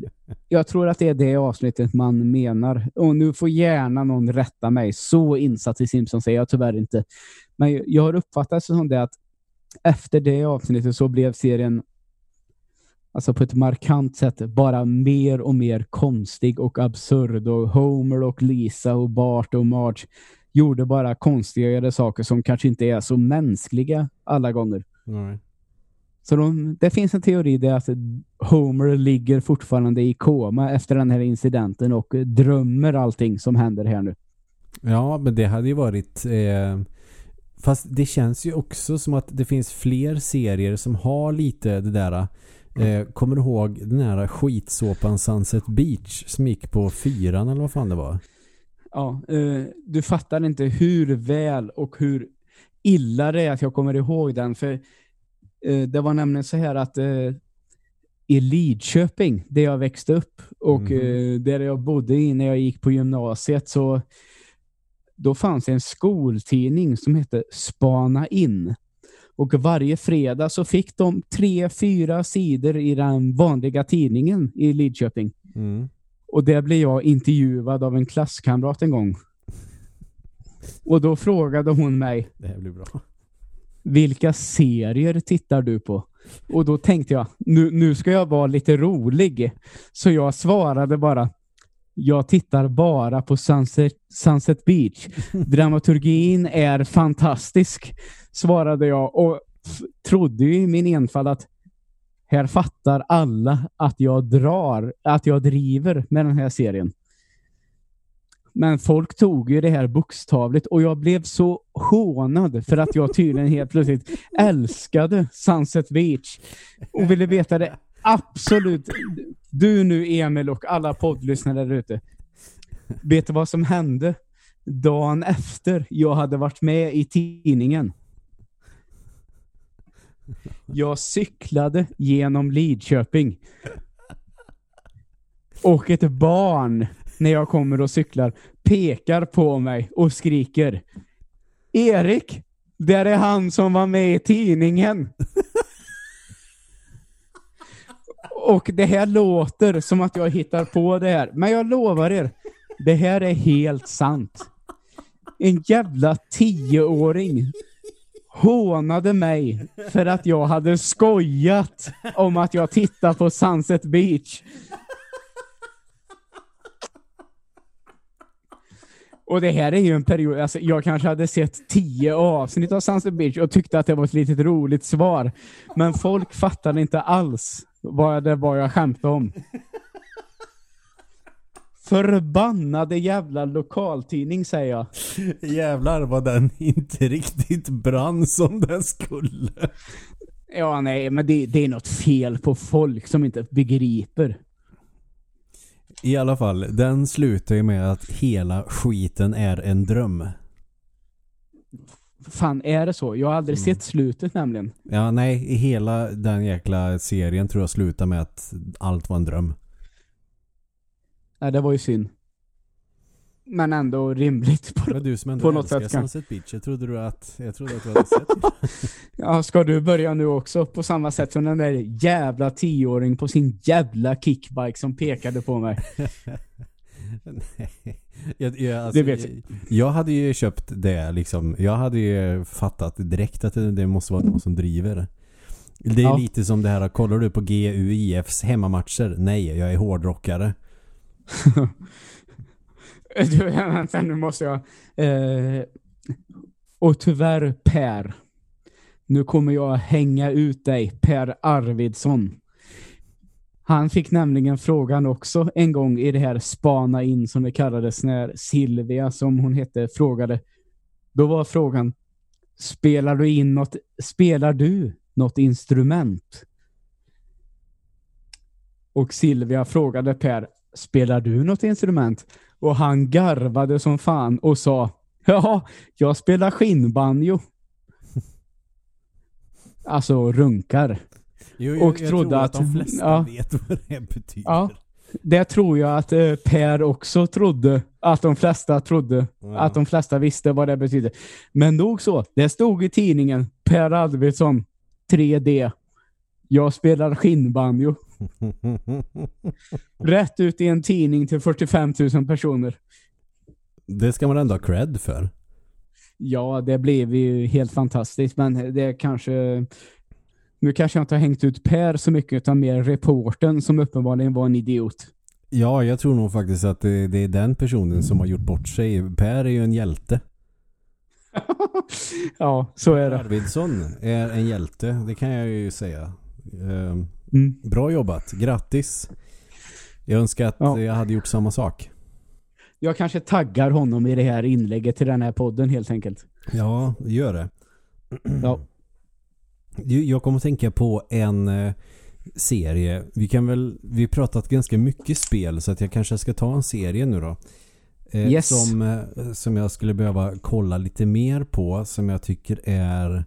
jag tror att det är det avsnittet man menar. Och nu får gärna någon rätta mig. Så insatt i Simpsons är jag tyvärr inte. Men jag har uppfattat det som det att efter det avsnittet så blev serien alltså på ett markant sätt bara mer och mer konstig och absurd. Och Homer och Lisa och Bart och Marge gjorde bara konstigare saker som kanske inte är så mänskliga alla gånger. Nej. Så de, det finns en teori där att Homer ligger fortfarande i koma efter den här incidenten och drömmer allting som händer här nu. Ja, men det hade ju varit... Eh, fast det känns ju också som att det finns fler serier som har lite det där... Eh, kommer du ihåg den här skitsåpan Sunset Beach som gick på fyran eller vad fan det var? Ja, eh, du fattar inte hur väl och hur illa det är att jag kommer ihåg den. För eh, det var nämligen så här att eh, i Lidköping, där jag växte upp och eh, där jag bodde när jag gick på gymnasiet, så då fanns det en skoltidning som hette Spana in. Och varje fredag så fick de tre, fyra sidor i den vanliga tidningen i Lidköping. Mm. Och där blev jag intervjuad av en klasskamrat en gång. Och då frågade hon mig, Det här blir bra. vilka serier tittar du på? Och då tänkte jag, nu, nu ska jag vara lite rolig. Så jag svarade bara, jag tittar bara på Sunset, Sunset Beach. Dramaturgin är fantastisk, svarade jag och trodde ju i min enfald att här fattar alla att jag drar, att jag driver med den här serien. Men folk tog ju det här bokstavligt och jag blev så hånad för att jag tydligen helt plötsligt älskade Sunset Beach och ville veta det absolut. Du nu Emil och alla poddlyssnare där ute. Vet du vad som hände dagen efter jag hade varit med i tidningen? Jag cyklade genom Lidköping. Och ett barn, när jag kommer och cyklar, pekar på mig och skriker Erik, där är han som var med i tidningen. Och det här låter som att jag hittar på det här. Men jag lovar er, det här är helt sant. En jävla tioåring hånade mig för att jag hade skojat om att jag tittar på Sunset Beach. Och det här är ju en period, alltså jag kanske hade sett tio avsnitt av Sunset Beach och tyckte att det var ett litet roligt svar. Men folk fattade inte alls vad det var jag skämtade om. Förbannade jävla lokaltidning säger jag. Jävlar vad den inte riktigt brann som den skulle. Ja, nej, men det, det är något fel på folk som inte begriper. I alla fall, den slutar ju med att hela skiten är en dröm. Fan, är det så? Jag har aldrig sett slutet nämligen. Ja, nej, hela den jäkla serien tror jag slutar med att allt var en dröm. Nej, det var ju synd. Men ändå rimligt. På, var du som ändå på något sätt kan- Sunset Beach. Jag trodde, du att, jag trodde att du hade sett ja, ska du börja nu också på samma sätt som den där jävla tioåring på sin jävla kickbike som pekade på mig? Nej. Jag, jag, alltså, Det vet jag. Jag hade ju köpt det liksom. Jag hade ju fattat direkt att det, måste vara någon som driver det. Det är Ja. lite som det här, kollar du på GUIFs hemmamatcher? Nej, jag är hårdrockare. Du, vänta, nu måste jag... Eh, och tyvärr Per. Nu kommer jag hänga ut dig, Per Arvidsson. Han fick nämligen frågan också en gång i det här spana in som det kallades när Silvia, som hon hette, frågade. Då var frågan, spelar du in något, spelar du något instrument? Och Silvia frågade Per, spelar du något instrument? Och han garvade som fan och sa, ja, jag spelar skinnbanjo. Alltså runkar. Jo, Och trodde tror att- de flesta ja. vet vad det betyder. Ja. Det tror jag att eh, Per också trodde. Att de flesta trodde. Ja. Att de flesta visste vad det betyder. Men nog så. Det stod i tidningen. Per Arvidsson 3D. Jag spelar skinnbanjo. Rätt ut i en tidning till 45 000 personer. det ska man ändå ha cred för. Ja, det blev ju helt fantastiskt. Men det kanske... Nu kanske jag inte har hängt ut Per så mycket utan mer reporten som uppenbarligen var en idiot. Ja, jag tror nog faktiskt att det, det är den personen som har gjort bort sig. Per är ju en hjälte. ja, så är det. Arvidsson är en hjälte, det kan jag ju säga. Ehm, Mm. Bra jobbat, grattis. Jag önskar att Ja. jag hade gjort samma sak. Jag kanske taggar honom i det här inlägget till den här podden helt enkelt. Ja, gör det. Ja. Jag kommer att tänka på en eh, serie. Vi kan väl, vi har pratat ganska mycket spel så att jag kanske ska ta en serie nu då. Eh, Yes. som, eh, som jag skulle behöva kolla lite mer på. Som jag tycker är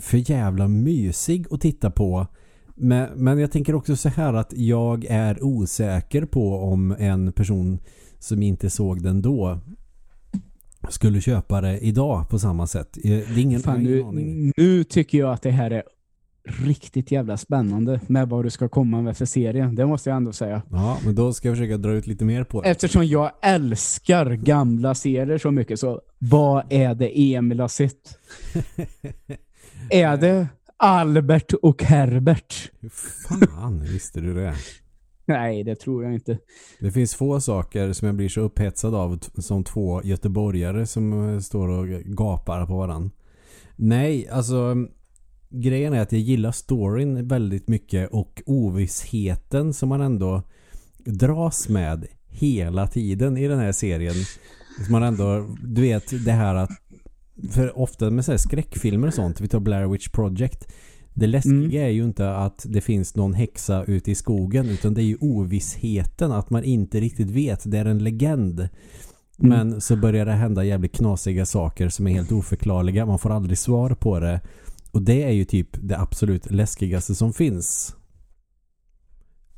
för jävla mysig att titta på. Men, men jag tänker också så här att jag är osäker på om en person som inte såg den då skulle köpa det idag på samma sätt. Eh, Det är ingen, Fan, ingen nu, aning. nu tycker jag att det här är riktigt jävla spännande med vad du ska komma med för serie. Det måste jag ändå säga. Ja, men då ska jag försöka dra ut lite mer på det. Eftersom jag älskar gamla serier så mycket så vad är det Emil har sett? är det Albert och Herbert? Hur fan visste du det? Nej, det tror jag inte. Det finns få saker som jag blir så upphetsad av som två göteborgare som eh, står och gapar på varandra. Nej, alltså grejen är att jag gillar storyn väldigt mycket och ovissheten som man ändå dras med hela tiden i den här serien. Som man ändå, du vet det här att för ofta med så här skräckfilmer och sånt, vi tar Blair Witch Project det läskiga Mm. är ju inte att det finns någon häxa ute i skogen utan det är ju ovissheten att man inte riktigt vet. Det är en legend. Men så börjar det hända jävligt knasiga saker som är helt oförklarliga. Man får aldrig svar på det. Och det är ju typ det absolut läskigaste som finns.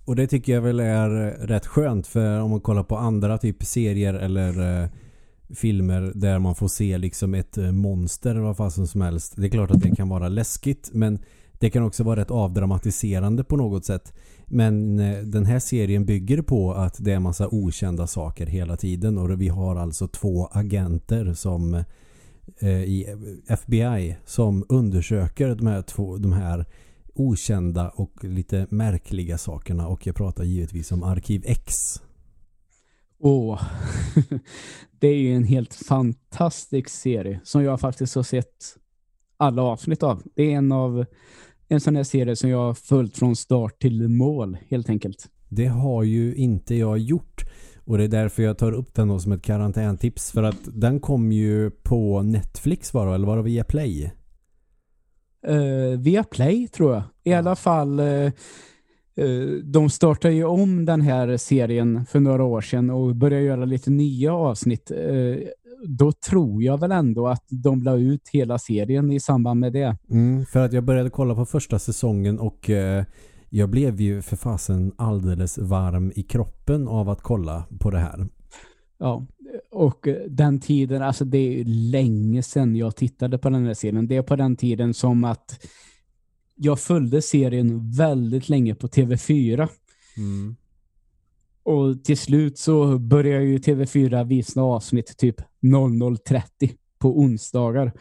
Och det tycker jag väl är rätt skönt för om man kollar på andra typ serier eller eh, filmer där man får se liksom ett eh, monster vad fasen som helst. Det är klart att det kan vara läskigt men det kan också vara rätt avdramatiserande på något sätt. Men eh, den här serien bygger på att det är en massa okända saker hela tiden och vi har alltså två agenter som eh, i FBI som undersöker de här två de här okända och lite märkliga sakerna och jag pratar givetvis om Arkiv X. Åh, det är ju en helt fantastisk serie som jag faktiskt har sett alla avsnitt av. Det är en av en sån här serie som jag har följt från start till mål helt enkelt. Det har ju inte jag gjort. Och det är därför jag tar upp den då som ett karantäntips. För att den kom ju på Netflix var det, eller var det via Play? Uh, via Play tror jag. I alla fall eh, eh, de startade ju om den här serien för några år sedan och började göra lite nya avsnitt. Eh, då tror jag väl ändå att de la ut hela serien i samband med det. Mm, för att jag började kolla på första säsongen och eh, jag blev ju för fasen alldeles varm i kroppen av att kolla på det här. Ja, och den tiden, alltså det är länge sedan jag tittade på den här serien. Det är på den tiden som att jag följde serien väldigt länge på TV4. Mm. Och till slut så började ju TV4 visa avsnitt typ 00.30 på onsdagar.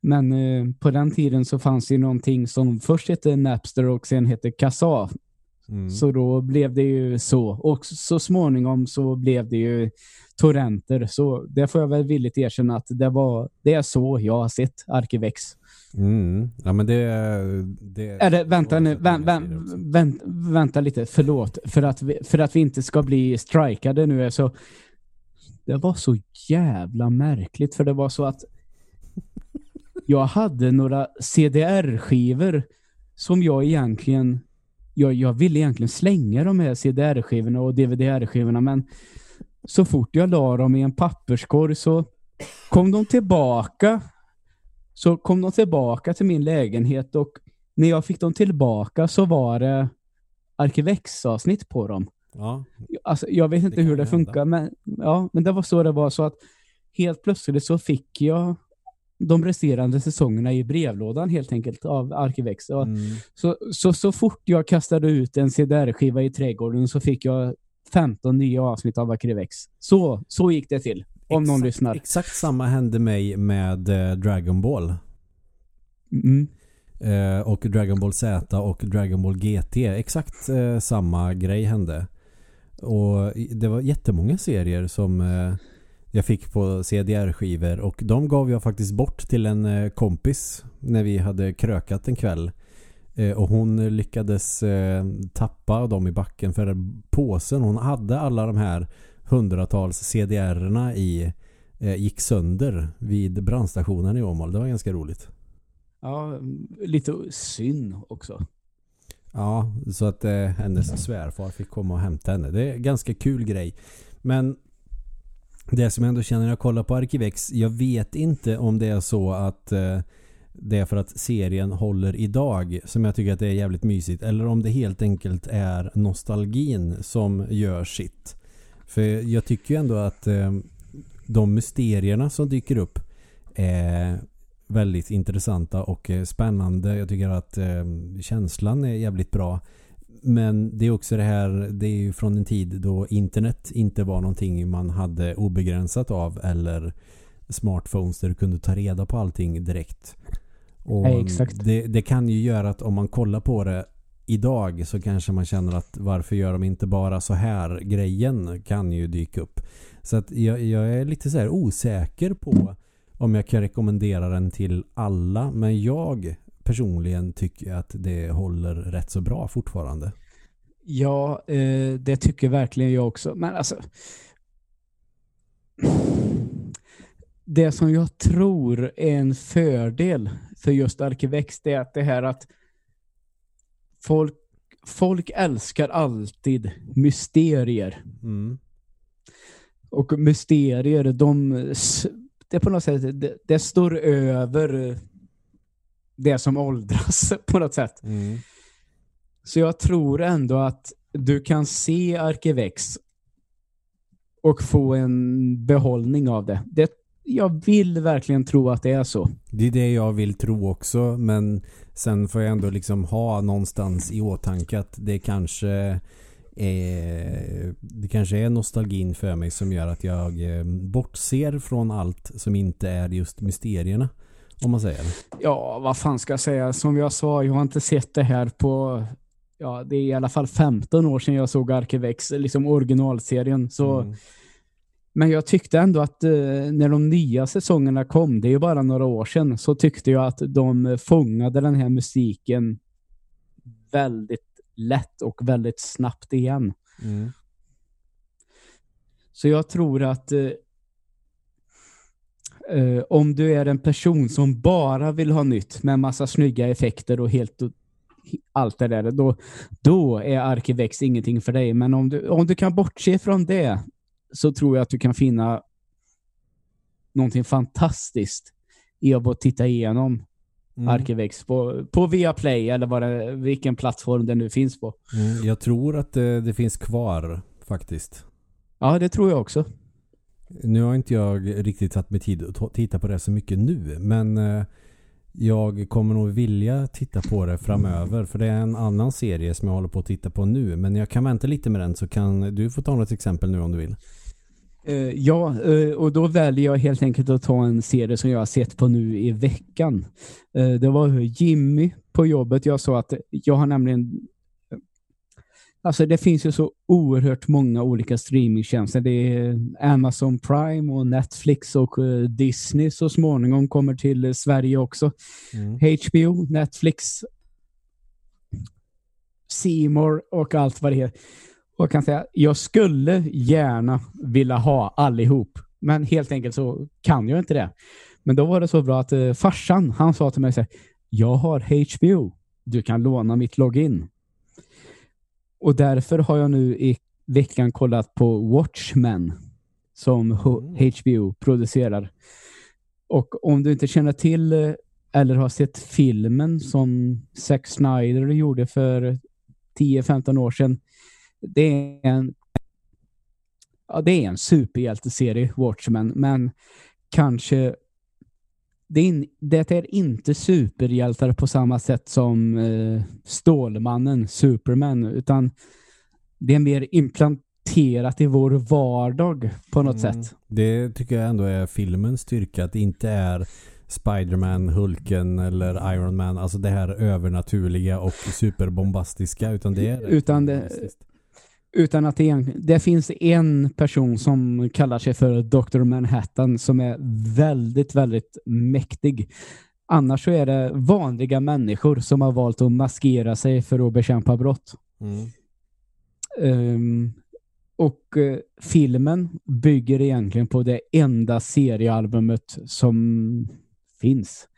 Men eh, på den tiden så fanns det ju någonting som först hette Napster och sen hette Kassa. Mm. Så då blev det ju så. Och så småningom så blev det ju torrenter. Så det får jag väl villigt erkänna att det, var, det är så jag har sett Arkivex. Mm. Ja men det, det är det, vänta nu, vä, vä, vä, vänta lite, förlåt. För att, vi, för att vi inte ska bli strikade nu. Så det var så jävla märkligt för det var så att jag hade några CDR-skivor som jag egentligen jag, jag ville egentligen slänga de här CDR-skivorna och DVD-skivorna men så fort jag la dem i en papperskorg så kom de tillbaka så kom de tillbaka till min lägenhet och när jag fick dem tillbaka så var det Arkivex-avsnitt på dem. Ja. Alltså, jag vet inte det hur det funkar, men, ja, men det var så det var. Så att helt plötsligt så fick jag de resterande säsongerna i brevlådan helt enkelt av Arkivex. Mm. Så, så, så fort jag kastade ut en CDR-skiva i trädgården så fick jag 15 nya avsnitt av Arkivex. Så, så gick det till, om exakt, någon lyssnar. Exakt samma hände mig med eh, Dragon Ball. Mm. Eh, och Dragon Ball Z och Dragon Ball GT. Exakt eh, samma grej hände. Och det var jättemånga serier som eh, jag fick på CDR-skivor och de gav jag faktiskt bort till en eh, kompis när vi hade krökat en kväll. Eh, och hon lyckades eh, tappa dem i backen för påsen hon hade alla de här hundratals CDR-erna i gick sönder vid brandstationen i Åmål. Det var ganska roligt. Ja, lite synd också. Ja, så att eh, hennes svärfar fick komma och hämta henne. Det är en ganska kul grej. Men det som jag ändå känner när jag kollar på Arkivex, jag vet inte om det är så att eh, det är för att serien håller idag som jag tycker att det är jävligt mysigt eller om det helt enkelt är nostalgin som gör sitt. För jag tycker ju ändå att eh, de mysterierna som dyker upp är väldigt intressanta och eh, spännande. Jag tycker att eh, känslan är jävligt bra. Men det är också det här, det är ju från en tid då internet inte var någonting man hade obegränsat av eller smartphones där du kunde ta reda på allting direkt. Och Nej, exakt. Det, det kan ju göra att om man kollar på det idag så kanske man känner att varför gör de inte bara så här grejen kan ju dyka upp. Så att jag, jag är lite så osäker på om jag kan rekommendera den till alla men jag personligen tycker att det håller rätt så bra fortfarande. Ja, eh, det tycker verkligen jag också. Men alltså det som jag tror är en fördel för just Arkivex är att det här att folk, folk älskar alltid mysterier. Mm. Och mysterier, de det på något sätt, det, det står över det som åldras på något sätt. Mm. Så jag tror ändå att du kan se Arkivex och få en behållning av det. det. Jag vill verkligen tro att det är så. Det är det jag vill tro också, men sen får jag ändå liksom ha någonstans i åtanke att det kanske är, det kanske är nostalgin för mig som gör att jag eh, bortser från allt som inte är just mysterierna. Om man säger. Ja, vad fan ska jag säga? Som jag sa, jag har inte sett det här på ja, det är i alla fall 15 år sedan jag såg Arkivex, liksom originalserien. Så, mm. Men jag tyckte ändå att eh, när de nya säsongerna kom, det är ju bara några år sedan, så tyckte jag att de fångade den här musiken väldigt lätt och väldigt snabbt igen. Mm. Så jag tror att eh, Uh, om du är en person som bara vill ha nytt med massa snygga effekter och helt allt det där, då, då är Arkivex ingenting för dig. Men om du, om du kan bortse från det så tror jag att du kan finna någonting fantastiskt i att titta igenom mm. Arkivex på, på Viaplay eller vad det, vilken plattform det nu finns på. Mm, jag tror att det, det, finns kvar faktiskt. Ja, det tror jag också. Nu har inte jag riktigt satt mig tid att titta på det så mycket nu, men eh, jag kommer nog vilja titta på det framöver för det är en annan serie som jag håller på att titta på nu men jag kan vänta lite med den så kan du få ta något exempel nu om du vill. Eh, ja, eh, och då väljer jag helt enkelt att ta en serie som jag har sett på nu i veckan. Det var Jimmy på jobbet. Jag sa att jag har nämligen Alltså det finns ju så oerhört många olika streamingtjänster. Det är Amazon Prime och Netflix och Disney så småningom kommer till Sverige också. Mm. HBO, Netflix, Seymour och allt vad det är. Och jag kan säga, jag skulle gärna vilja ha allihop. Men helt enkelt så kan jag inte det. Men då var det så bra att eh, farsan, han sa till mig så här, jag har HBO. Du kan låna mitt login. Och därför har jag nu i veckan kollat på Watchmen som HBO mm. producerar. Och om du inte känner till eh, eller har sett filmen som Zack Snyder gjorde för 10-15 år sedan det är en ja, det är en superhjälteserie, Watchmen, men kanske det är, det är inte superhjältar på samma sätt som eh, Stålmannen, Superman, utan det är mer implanterat i vår vardag på något mm. sätt. Det tycker jag ändå är filmens styrka, att det inte är Spiderman, Hulken eller Iron Man, alltså det här övernaturliga och superbombastiska, utan det är utan det, utan att det, det finns en person som kallar sig för Dr. Manhattan som är väldigt, väldigt mäktig. Annars så är det vanliga människor som har valt att maskera sig för att bekämpa brott. Mm. Um, och uh, filmen bygger egentligen på det enda seriealbumet som finns.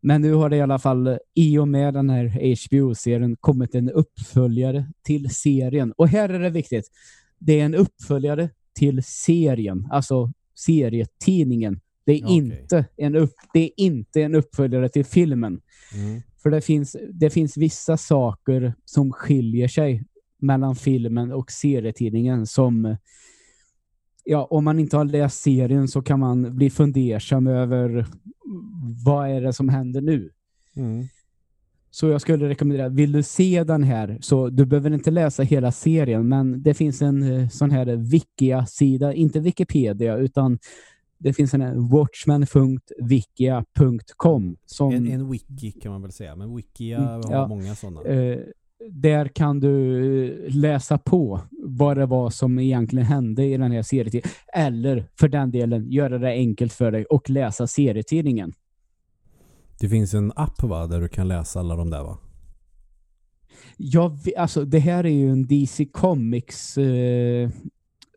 Men nu har det i alla fall i och med den här HBO-serien kommit en uppföljare till serien. Och här är det viktigt. Det är en uppföljare till serien, alltså serietidningen. Det är, okay. inte, en upp, det är inte en uppföljare till filmen. Mm. För det finns, det finns vissa saker som skiljer sig mellan filmen och serietidningen som ja, om man inte har läst serien så kan man bli fundersam över vad är det som händer nu? Mm. Så jag skulle rekommendera, vill du se den här så du behöver inte läsa hela serien men det finns en eh, sån här wikia-sida, inte Wikipedia utan det finns en watchman.wikia.com en, en wiki kan man väl säga, men wikia mm, har ja, många sådana. Eh, där kan du läsa på vad det var som egentligen hände i den här serietidningen. Eller för den delen göra det enkelt för dig och läsa serietidningen. Det finns en app va, där du kan läsa alla de där va? Ja, alltså det här är ju en DC Comics eh,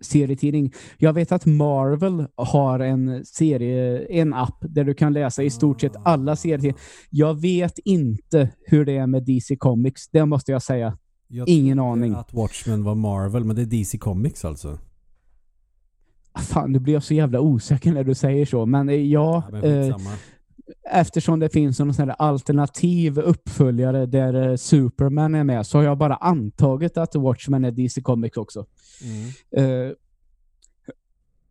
serietidning. Jag vet att Marvel har en serie, en app där du kan läsa i stort sett alla serier. Jag vet inte hur det är med DC Comics, det måste jag säga. Jag Ingen aning. att Watchmen var Marvel, men det är DC Comics alltså. Fan, nu blir jag så jävla osäker när du säger så. Men eh, ja, ja men eh, eftersom det finns en sån alternativ uppföljare där eh, Superman är med så har jag bara antagit att Watchmen är DC Comics också. Mm. Uh,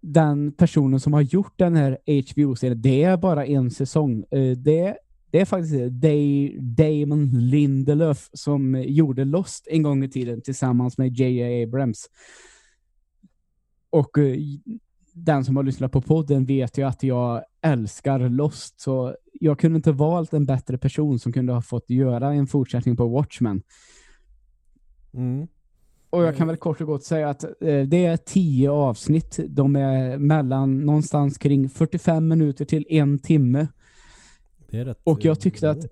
den personen som har gjort den här HBO-serien, det är bara en säsong. Uh, det, det är faktiskt Day, Damon Lindelöf som gjorde Lost en gång i tiden tillsammans med J.A. Abrams. Och uh, den som har lyssnat på podden vet ju att jag älskar Lost, så jag kunde inte valt en bättre person som kunde ha fått göra en fortsättning på Watchmen. Mm. Och jag kan väl kort och gott säga att eh, det är tio avsnitt. De är mellan någonstans kring 45 minuter till en timme. Det är rätt Och jag tyckte att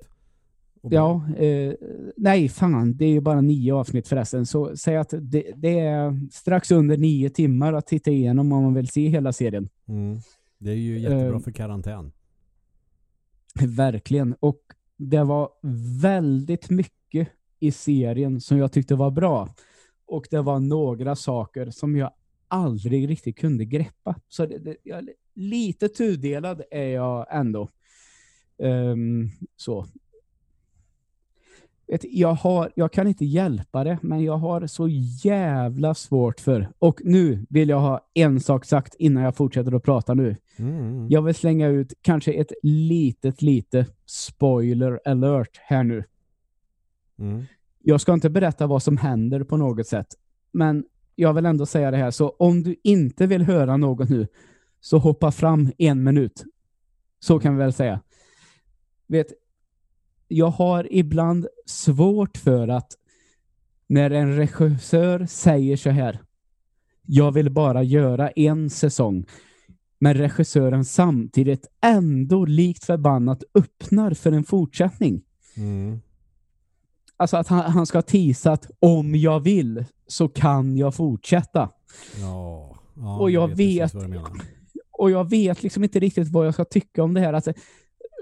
Ja, eh, nej fan, det är ju bara nio avsnitt förresten. Så säg att det, det, är strax under nio timmar att titta igenom om man vill se hela serien. Mm. Det är ju jättebra eh, för karantän. Verkligen. Och det var väldigt mycket i serien som jag tyckte var bra. Och det var några saker som jag aldrig riktigt kunde greppa. Så det, det, jag, lite tudelad är jag ändå. Ehm, så. Jag, har, jag kan inte hjälpa det, men jag har så jävla svårt för... Och nu vill jag ha en sak sagt innan jag fortsätter att prata nu. Mm. Jag vill slänga ut kanske ett litet, lite spoiler alert här nu. Mm. Jag ska inte berätta vad som händer på något sätt, men jag vill ändå säga det här. Så om du inte vill höra något nu, så hoppa fram en minut. Så kan vi väl säga. Vet, jag har ibland svårt för att när en regissör säger så här, jag vill bara göra en säsong, men regissören samtidigt ändå likt förbannat öppnar för en fortsättning. Mm. Alltså att han, han ska tisa att om jag vill så kan jag fortsätta. Ja. ja, Och jag precis vet- menar. Och jag vet liksom inte riktigt vad jag ska tycka om det här. Alltså,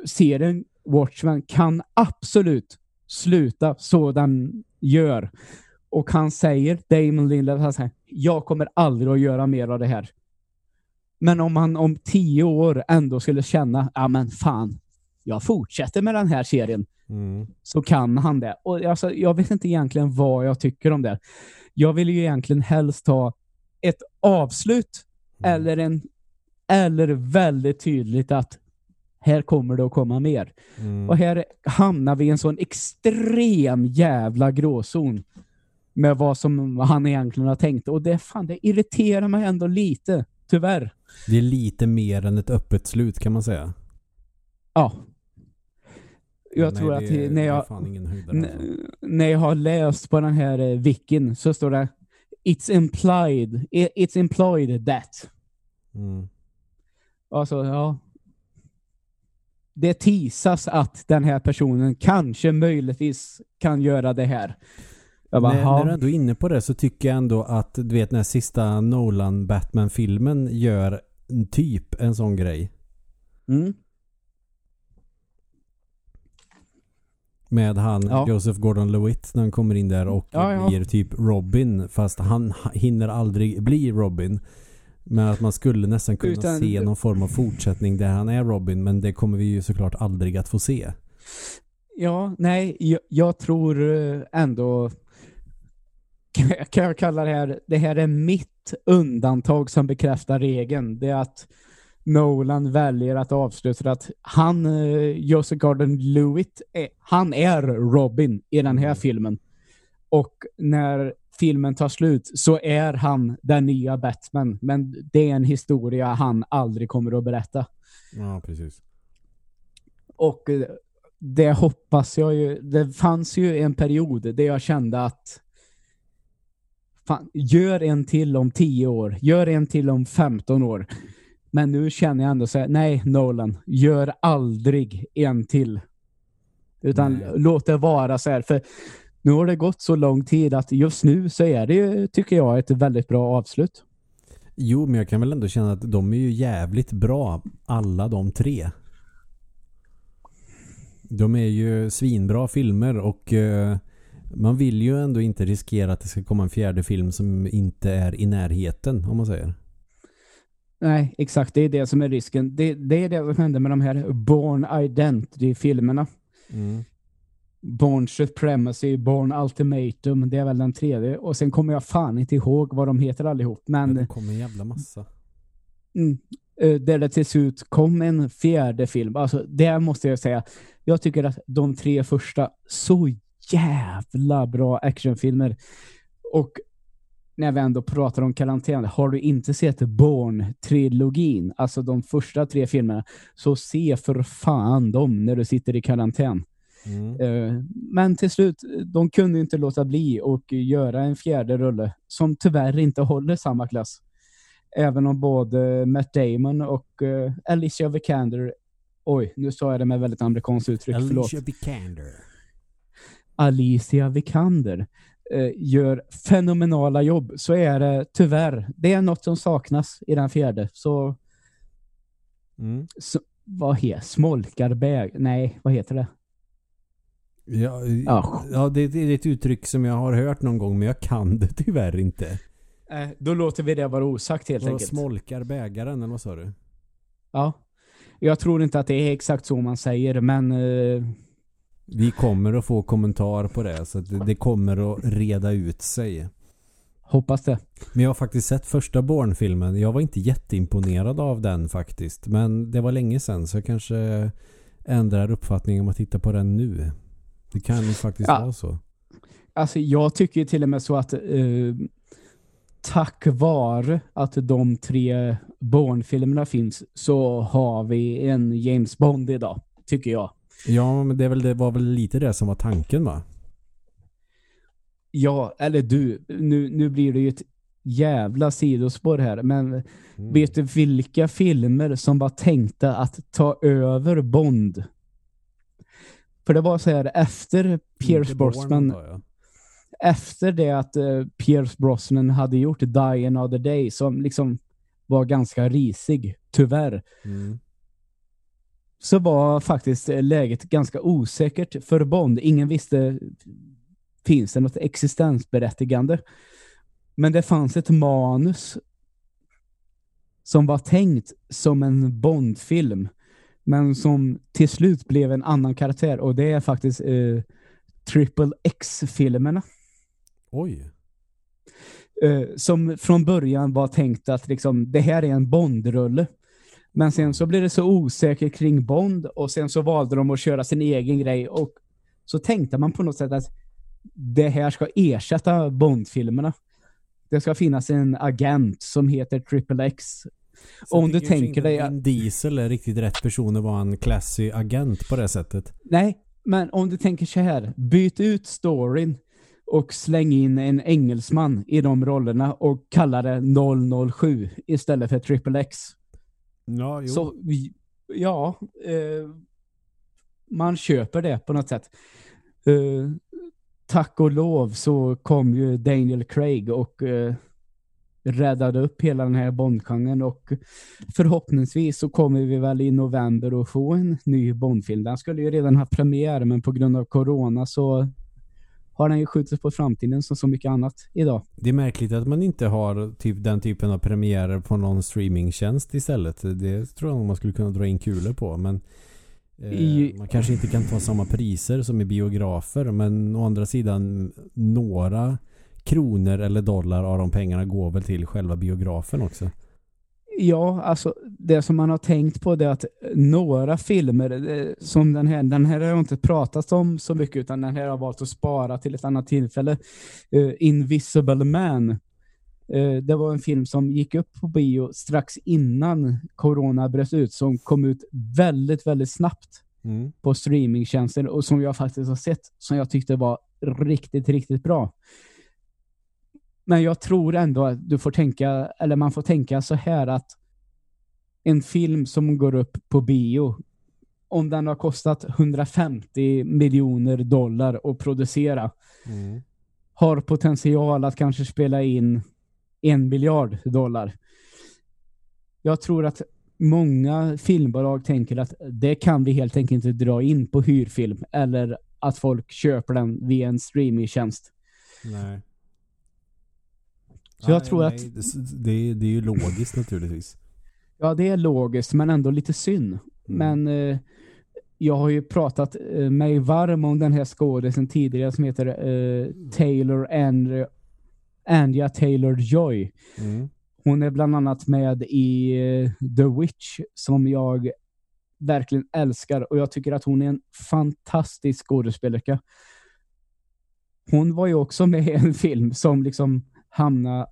serien Watchmen kan absolut sluta så den gör. Och han säger, Damon Lindelof, han säger, jag kommer aldrig att göra mer av det här. Men om han om tio år ändå skulle känna, ja men fan, jag fortsätter med den här serien, Mm. så kan han det. Och alltså, jag vet inte egentligen vad jag tycker om det. Jag vill ju egentligen helst ha ett avslut Mm. eller en eller väldigt tydligt att här kommer det att komma mer. Mm. Och här hamnar vi i en sån extrem jävla gråzon med vad som han egentligen har tänkt. Och det, fan, det irriterar mig ändå lite, tyvärr. Det är lite mer än ett öppet slut kan man säga. Ja. Jag Nej, tror att är- när jag, alltså. när jag har läst på den här eh, wikin så står det It's implied, it's implied that. Mm. Alltså, ja. Det tisas att den här personen kanske möjligtvis kan göra det här. Bara, när, när du ändå är inne på det så tycker jag ändå att du vet den här sista Nolan Batman-filmen gör en typ en sån grej. Mm. Med han Ja. Joseph Gordon-Levitt när han kommer in där och Ja, ja. blir typ Robin fast han hinner aldrig bli Robin. Men att man skulle nästan kunna Utan- se någon form av fortsättning där han är Robin men det kommer vi ju såklart aldrig att få se. Ja, nej, jag, jag tror eh, ändå kan jag kalla det här, det här är mitt undantag som bekräftar regeln. Det är att Nolan väljer att avsluta att han, eh, Joseph Gordon-Levitt, är- han är Robin i den här Mm. filmen. Och när filmen tar slut så är han den nya Batman. Men det är en historia han aldrig kommer att berätta. Ja, precis. Och eh, det hoppas jag ju. Det fanns ju en period där jag kände att fan, gör en till om 10 år. Gör en till om 15 år. Men nu känner jag ändå så här, nej Nolan, gör aldrig en till. Utan Nej. låt det vara så här. För nu har det gått så lång tid att just nu så är det ju, tycker jag, ett väldigt bra avslut. Jo, men jag kan väl ändå känna att de är ju jävligt bra, alla de tre. De är ju svinbra filmer och eh, man vill ju ändå inte riskera att det ska komma en fjärde film som inte är i närheten, om man säger. Nej, exakt. Det är det som är risken. Det, det är det som händer med de här Born Identity-filmerna. Mm. Born Supremacy, Born Ultimatum, det är väl den tredje. Och sen kommer jag fan inte ihåg vad de heter allihop. Men det kommer en jävla massa. mm, eh, där det till slut kom en fjärde film. Alltså, det måste jag säga. Jag tycker att de tre första, så jävla bra actionfilmer. Och när vi ändå pratar om karantän, har du inte sett Born-trilogin, alltså de första tre filmerna, så se för fan dem när du sitter i karantän. Mm. Eh, Men till slut, de kunde inte låta bli och göra en fjärde rulle som tyvärr inte håller samma klass. Även om både Matt Damon och eh, Alicia Vikander, oj, nu sa jag det med väldigt amerikanskt uttryck, förlåt. Alicia Vikander. Alicia Vikander gör fenomenala jobb så är det tyvärr, det är något som saknas i den fjärde. Så, Mm. så vad heter Smolkarbäg? Nej, vad heter det? Ja, Ja. ja det, det är ett uttryck som jag har hört någon gång men jag kan det tyvärr inte. Eh, då låter vi det vara osagt helt enkelt. smolkar bägaren eller vad sa du? Ja. Jag tror inte att det är exakt så man säger, men... Eh, Vi kommer att få kommentar på det så att det, det kommer att reda ut sig. hoppas det. Men jag har faktiskt sett första Bourne-filmen. Jag var inte jätteimponerad av den faktiskt. Men det var länge sedan så jag kanske ändrar uppfattning om att titta på den nu. Det kan ju faktiskt Ja. vara så. Alltså jag tycker till och med så att eh, tack vare att de tre Bourne-filmerna finns så har vi en James Bond idag, tycker jag. Ja, men det, väl, det var väl lite det som var tanken va? Ja, eller du, nu, nu blir det ju ett jävla sidospår här, men Mm. vet du vilka filmer som var tänkta att ta över Bond? För det var så här, efter Pierce Brosnan, efter det att eh, Pierce Brosnan hade gjort Die Another Day, som liksom var ganska risig, tyvärr, Mm. Så var faktiskt eh, läget ganska osäkert för Bond. Ingen visste, finns det något existensberättigande? Men det fanns ett manus som var tänkt som en Bond-film, men som till slut blev en annan karaktär och det är faktiskt eh, Triple X-filmerna. Oj. eh, som från början var tänkt att liksom, det här är en Bond-rulle. Men sen så blev det så osäkert kring Bond och sen så valde de att köra sin egen grej och så tänkte man på något sätt att det här ska ersätta Bond-filmerna. Det ska finnas en agent som heter Triple X. Så Om du tänker dig att Diesel är riktigt rätt person att vara en classy agent på det sättet. Nej, men om du tänker så här. Byt ut storyn och släng in en engelsman i de rollerna och kalla det 007 istället för Triple X. Ja, jo. Så vi- ja, eh, man köper det på något sätt. Eh, tack och lov så kom ju Daniel Craig och eh, räddade upp hela den här Bondgenren och förhoppningsvis så kommer vi väl i november att få en ny Bondfilm. Den skulle ju redan ha premiär men på grund av corona så har den ju skjutits på framtiden som så mycket annat idag. Det är märkligt att man inte har typ den typen av premiärer på någon streamingtjänst istället. Det tror jag man skulle kunna dra in kulor på. Men eh, man kanske inte kan ta samma priser som i biografer. Men å andra sidan några kronor eller dollar av de pengarna går väl till själva biografen också. Ja, alltså det som man har tänkt på det är att några filmer eh, som den här, den här har jag inte pratat om så mycket utan den här har jag valt att spara till ett annat tillfälle. Eh, Invisible Man. Eh, det var en film som gick upp på bio strax innan corona bröt ut som kom ut väldigt, väldigt snabbt Mm. på streamingtjänster och som jag faktiskt har sett som jag tyckte var riktigt, riktigt bra. Men jag tror ändå att du får tänka, eller man får tänka så här att en film som går upp på bio, om den har kostat 150 miljoner dollar att producera, Mm. har potential att kanske spela in en miljard dollar. Jag tror att många filmbolag tänker att det kan vi helt enkelt inte dra in på hyrfilm eller att folk köper den via en streamingtjänst. Nej. Så jag tror att- det- Det, är ju logiskt naturligtvis. Ja, det är logiskt, men ändå lite synd. Men eh, jag har ju pratat eh, mig varm om den här skådisen tidigare som heter eh, Taylor and Anja Taylor-Joy. Mm. Hon är bland annat med i eh, The Witch som jag verkligen älskar och jag tycker att hon är en fantastisk skådespelerska. Hon var ju också med i en film som liksom hamnade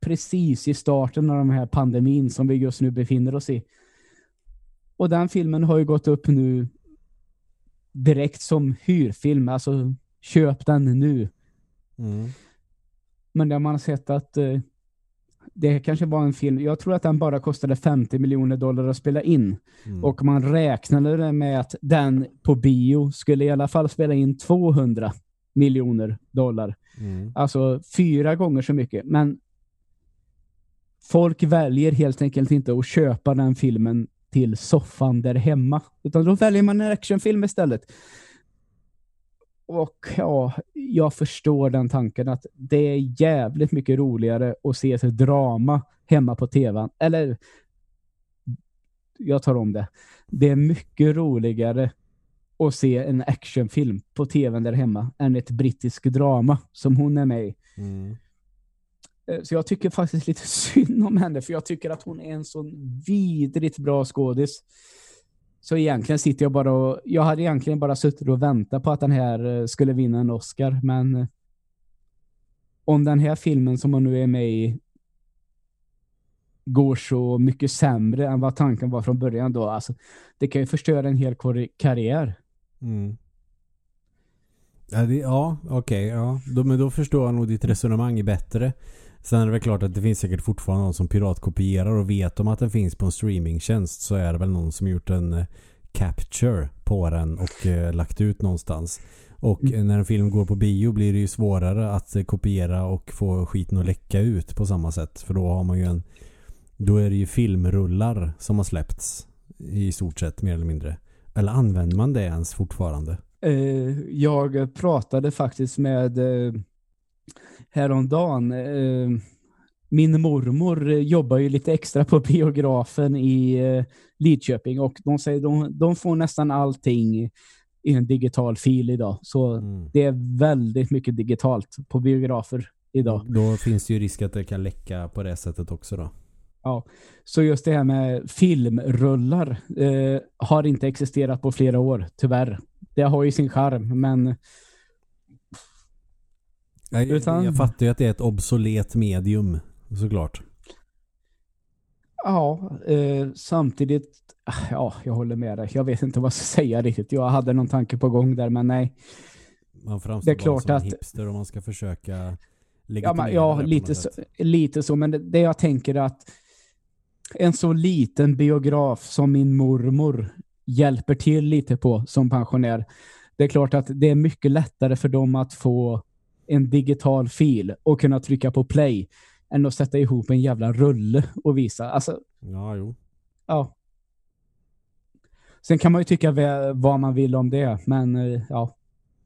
precis i starten av den här pandemin som vi just nu befinner oss i. Och den filmen har ju gått upp nu direkt som hyrfilm, alltså köp den nu. Mm. Men där man har sett att eh, det kanske var en film, jag tror att den bara kostade 50 miljoner dollar att spela in. Mm. Och man räknade med att den på bio skulle i alla fall spela in 200 miljoner dollar. Mm. Alltså fyra gånger så mycket. Men folk väljer helt enkelt inte att köpa den filmen till soffan där hemma. Utan då väljer man en actionfilm istället. Och ja, jag förstår den tanken att det är jävligt mycket roligare att se ett drama hemma på tvn. Eller jag tar om det. Det är mycket roligare att se en actionfilm på tvn där hemma än ett brittiskt drama som hon är med i. Mm. Eh, Så jag tycker faktiskt lite synd om henne, för jag tycker att hon är en sån vidrigt bra skådis. Så egentligen sitter jag bara och... Jag hade egentligen bara suttit och väntat på att den här eh, skulle vinna en Oscar, men... eh, Om den här filmen som hon nu är med i går så mycket sämre än vad tanken var från början då, alltså, det kan ju förstöra en hel kar- karriär. Mm. Ja, det, ja okej. ja. Då, men då förstår jag nog ditt resonemang bättre. Sen är det väl klart att det finns säkert fortfarande någon som piratkopierar och vet om att den finns på en streamingtjänst så är det väl någon som gjort en eh, capture på den och eh, lagt ut någonstans. Och Mm. när en film går på bio blir det ju svårare att eh, kopiera och få skiten att läcka ut på samma sätt. För då har man ju en då är det ju filmrullar som har släppts i stort sett mer eller mindre. Eller använder man det ens fortfarande? Eh, jag pratade faktiskt med eh, häromdagen. Eh, min mormor jobbar ju lite extra på biografen i eh, Lidköping och de säger de, de får nästan allting i en digital fil idag. Så Mm. det är väldigt mycket digitalt på biografer idag. Då finns det ju risk att det kan läcka på det sättet också då. Så just det här med filmrullar eh, har inte existerat på flera år, tyvärr. Det har ju sin charm, men Jag, Utan- jag fattar ju att det är ett obsolet medium såklart. Ja, eh, samtidigt, ja, jag håller med dig. Jag vet inte vad jag ska säga riktigt. Jag hade någon tanke på gång där, men nej. Man framstår Det är klart som att- hipster om man ska försöka Ja, legitimera men, ja det på lite, så, lite så, men det, det jag tänker att en så liten biograf som min mormor hjälper till lite på som pensionär. Det är klart att det är mycket lättare för dem att få en digital fil och kunna trycka på play än att sätta ihop en jävla rulle och visa. Alltså, Ja, jo. Ja. Sen kan man ju tycka vad man vill om det, men eh, ja,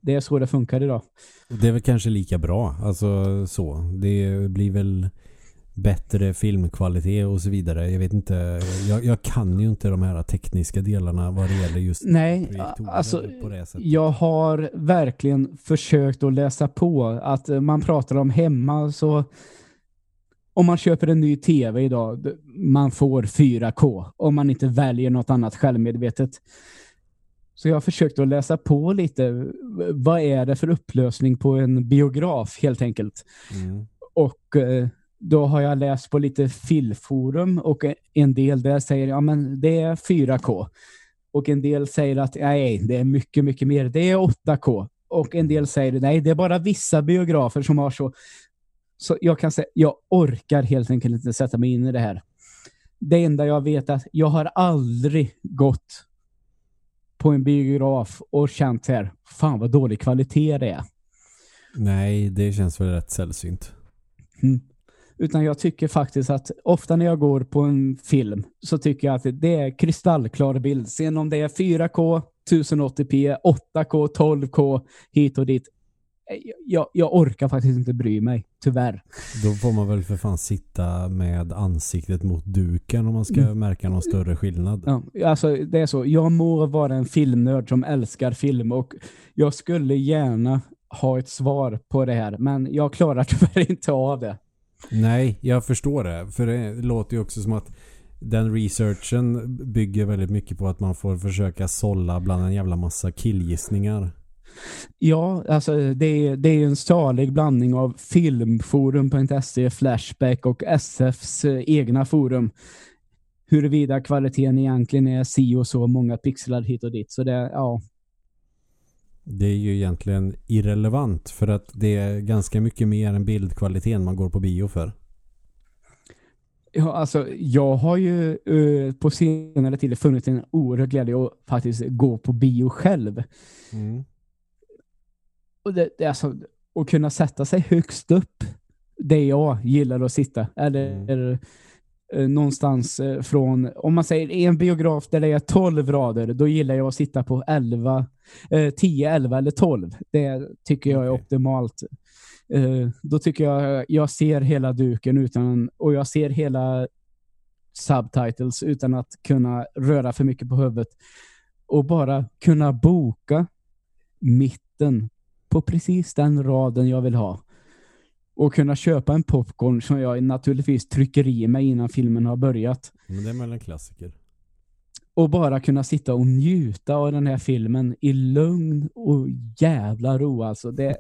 det är så det funkar idag. Det är väl kanske lika bra. Alltså så. Det blir väl bättre filmkvalitet och så vidare. Jag vet inte. Jag, jag kan ju inte de här tekniska delarna vad det gäller just Nej, alltså, på det sättet. Jag har verkligen försökt att läsa på att eh, man pratar om hemma så om man köper en ny tv idag, man får 4K om man inte väljer något annat självmedvetet. Så jag har försökt att läsa på lite. Vad är det för upplösning på en biograf helt enkelt? Mm. Och eh, då har jag läst på lite filforum och en del där säger ja men det är 4K. Och en del säger att nej, det är mycket, mycket mer. Det är 8K. Och en del säger nej, det är bara vissa biografer som har så. Så jag kan säga, jag orkar helt enkelt inte sätta mig in i det här. Det enda jag vet är att jag har aldrig gått på en biograf och känt här, fan vad dålig kvalitet det är. Nej, det känns väl rätt sällsynt. Mm. Utan jag tycker faktiskt att ofta när jag går på en film så tycker jag att det är kristallklar bild. Sen om det är 4K, 1080p, 8K, 12K, hit och dit. eh, Jag, jag orkar faktiskt inte bry mig, tyvärr. Då får man väl för fan sitta med ansiktet mot duken om man ska Mm. märka någon större skillnad. Ja, alltså det är så. Jag må vara en filmnörd som älskar film och jag skulle gärna ha ett svar på det här, men jag klarar tyvärr inte av det. Nej, jag förstår det. För det låter ju också som att den researchen bygger väldigt mycket på att man får försöka sålla bland en jävla massa killgissningar. Ja, alltså det är, det är en salig blandning av filmforum.se, Flashback och SFs eh, egna forum. Huruvida kvaliteten egentligen är si och så många pixlar hit och dit. Så det, ja. Det är ju egentligen irrelevant för att det är ganska mycket mer än bildkvaliteten man går på bio för. ja alltså, jag har ju eh, på senare tid funnit en oerhörd glädje att faktiskt gå på bio själv. Mm. Och det, det är alltså, att kunna sätta sig högst upp, det jag gillar att sitta. Eller eh, någonstans eh, från, om man säger en biograf där det är 12 rader, då gillar jag att sitta på 11, eh, 10, 11 eller 12. Det tycker jag är Okej. optimalt. Eh, då tycker jag jag ser hela duken utan, och jag ser hela subtitles utan att kunna röra för mycket på huvudet. Och bara kunna boka mitten på precis den raden jag vill ha. Och kunna köpa en popcorn som jag naturligtvis trycker i mig innan filmen har börjat. Men det är väl en klassiker. Och bara kunna sitta och njuta av den här filmen i lugn och jävla ro. Alltså det,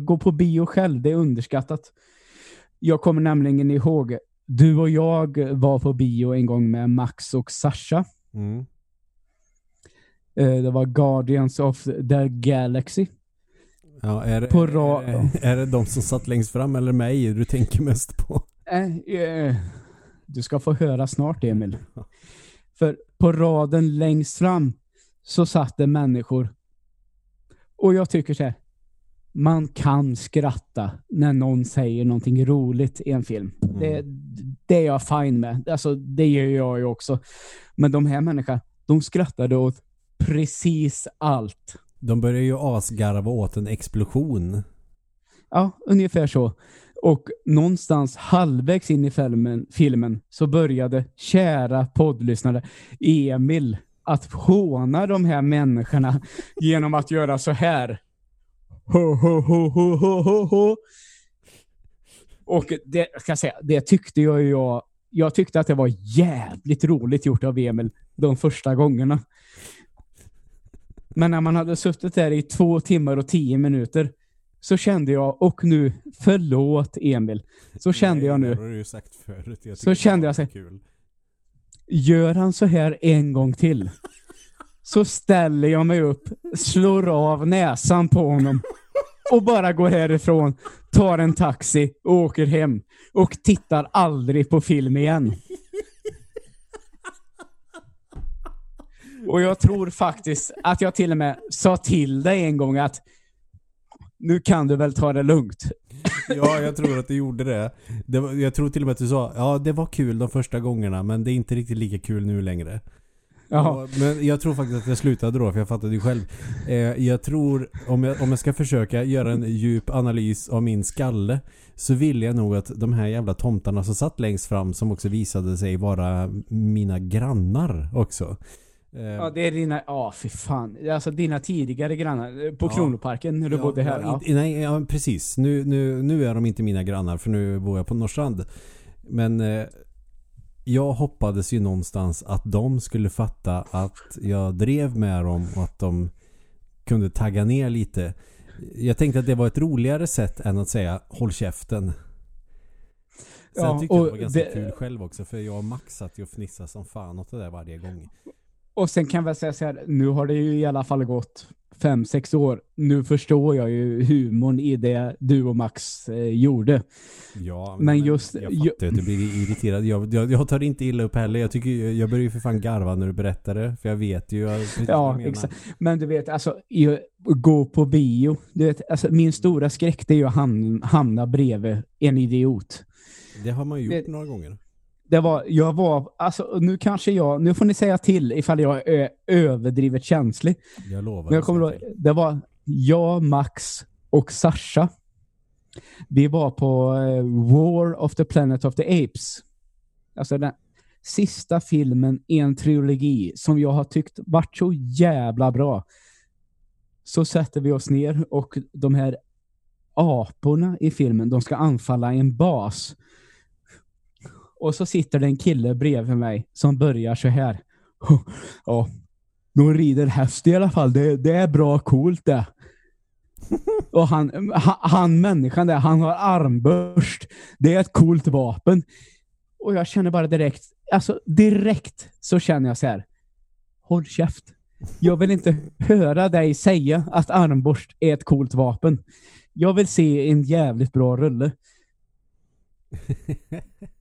gå på bio själv, det är underskattat. Jag kommer nämligen ihåg, du och jag var på bio en gång med Max och Sasha. Mm. Eh, Det var Guardians of the Galaxy. Ja, är, På ra- är, är det de som satt längst fram eller mig du tänker mest på? Eh, eh, du ska få höra snart, Emil. För på raden längst fram så satt det människor. Och jag tycker så här. Man kan skratta när någon säger någonting roligt i en film. Det, det är jag fine med. Alltså, det gör jag ju också. Men de här människorna, de skrattade åt precis allt. De börjar ju asgarva åt en explosion. Ja, ungefär så. Och någonstans halvvägs in i filmen, filmen så började kära poddlyssnare Emil att håna de här människorna genom att göra så här. Ho, ho, ho, ho, ho, ho, ho. Och det, ska jag säga, det tyckte jag ju jag, jag tyckte att det var jävligt roligt gjort av Emil de första gångerna. Men när man hade suttit där i två timmar och tio minuter så kände jag, och nu, förlåt Emil, så kände jag Nej, nu, Det har du ju sagt förut. Jag Så kände jag så Kul. gör han så här en gång till så ställer jag mig upp, slår av näsan på honom och bara går härifrån, tar en taxi och åker hem och tittar aldrig på film igen. Och jag tror faktiskt att jag till och med sa till dig en gång att nu kan du väl ta det lugnt. Ja, jag tror att du gjorde det. det var, jag tror till och med att du sa ja det var kul de första gångerna men det är inte riktigt lika kul nu längre. Ja, men jag tror faktiskt att jag slutade då för jag fattade ju själv. Eh, jag tror, om jag, om jag ska försöka göra en djup analys av min skalle så vill jag nog att de här jävla tomtarna som satt längst fram som också visade sig vara mina grannar också. Eh, Ja, det är dina, ja fy fan. Alltså dina tidigare grannar eh, på Ja. Kronoparken när du Ja, bodde här. Ja. Ja, nej, ja, precis. Nu, nu, nu är de inte mina grannar för nu bor jag på Norrstrand. Men eh, jag hoppades ju någonstans att de skulle fatta att jag drev med dem och att de kunde tagga ner lite. Jag tänkte att det var ett roligare sätt än att säga håll käften. Sen Ja, tyckte jag det var ganska det- kul själv också för jag och Max satt ju och fnissade som fan åt det där varje gång. Och sen kan jag väl säga så här, nu har det ju i alla fall gått fem, sex år. Nu förstår jag ju humorn i det du och Max eh, gjorde. Ja, Men just- Jag ju- fattar att du blir irriterad. Jag, jag, jag tar inte illa upp heller. Jag, tycker, jag börjar ju för fan garva när du berättar det. För jag vet ju jag, Ja, exakt. Men du vet, alltså, gå på bio. Du vet, alltså, min stora skräck det är ju att ham- hamna bredvid en idiot. Det har man ju gjort Det- några gånger. Det var, jag var, alltså nu kanske jag, nu får ni säga till ifall jag är överdrivet känslig. Jag lovar. Men jag kommer ihåg, det var jag, Max och Sasha. Vi var på eh, War of the Planet of the Apes. Alltså den sista filmen i en trilogi som jag har tyckt varit så jävla bra. Så sätter vi oss ner och de här aporna i filmen, de ska anfalla en bas. Och så sitter det en kille bredvid mig som börjar så här. Ja, de rider häst i alla fall. Det, det är bra coolt det. Och han, han, han människan där, han har armbörst. Det är ett coolt vapen. Och jag känner bara direkt, alltså direkt så känner jag så här. Håll käft. Jag vill inte höra dig säga att armborst är ett coolt vapen. Jag vill se en jävligt bra rulle.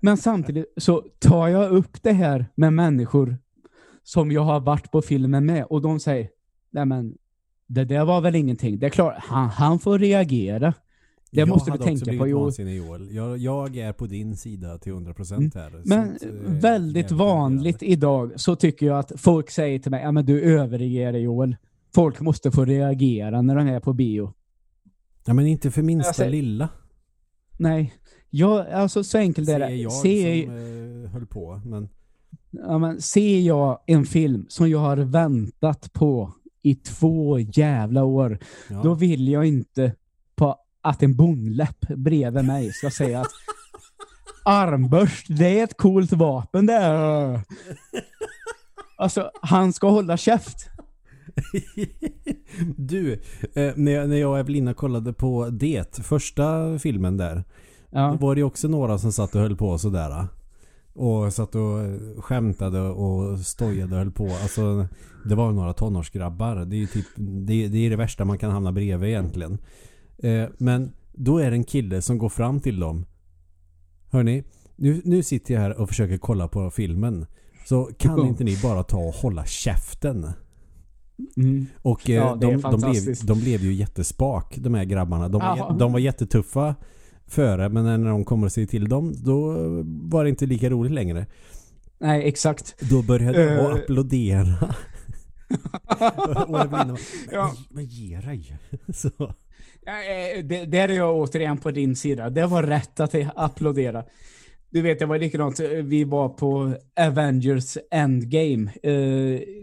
Men samtidigt så tar jag upp det här med människor som jag har varit på filmen med och de säger nej men det där var väl ingenting. Det är klart, han, han får reagera. Det jag måste du tänka på, Joel. Jag, jag är på din sida till 100% här. Mm. Men att, eh, väldigt vanligt idag så tycker jag att folk säger till mig, ja men du överreagerar Joel. Folk måste få reagera när de är på bio. Ja men inte för minsta säger- lilla. Nej. Jag, alltså så enkelt är Ser det. jag Ser, som eh, höll på. Men ja, men, ser jag en film som jag har väntat på i två jävla år, ja. då vill jag inte på att en bondläpp bredvid mig ska säga att armbörst, det är ett coolt vapen det. är." Alltså, han ska hålla käft. du, eh, när, jag, när jag och Evelina kollade på Det, första filmen där. Då Ja. var det också några som satt och höll på sådär. Och satt och eh, skämtade och stojade och höll på. Alltså, det var några tonårsgrabbar. Det är ju typ, det, det är det värsta man kan hamna bredvid egentligen. Eh, men då är det en kille som går fram till dem. Hörni, nu, nu sitter jag här och försöker kolla på filmen. Så kan inte ni bara ta och hålla käften? Mm. Och eh, Ja, de, de, blev, de blev ju jättespak, de här grabbarna. De var, de var jättetuffa före, men när de kommer sig till dem, då var det inte lika roligt längre. Nej, exakt. Då började jag Eh. applådera. och blev Ja. men ge dig. Så. Eh, det- Där är jag återigen på din sida. Det var rätt att applådera. Du vet, det var likadant. Vi var på Avengers Endgame. eh,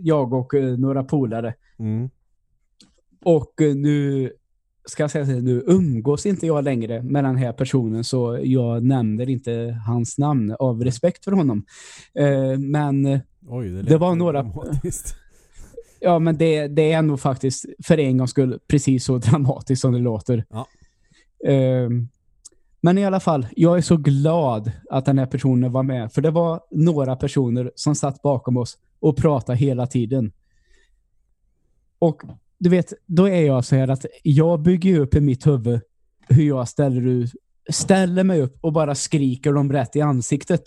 Jag och eh, några polare. Mm. Och nu ska jag säga här, nu umgås inte jag längre med den här personen så jag nämner inte hans namn av respekt för honom. Eh, Men Oj, det, Det var några- dramatiskt. ja, men det, det är nog faktiskt för en gångs skull precis så dramatiskt som det låter. Ja. Eh, Men i alla fall, jag är så glad att den här personen var med. För det var några personer som satt bakom oss och pratade hela tiden. Och du vet, då är jag så här att jag bygger upp i mitt huvud hur jag ställer, ut, ställer mig upp och bara skriker dem rätt i ansiktet.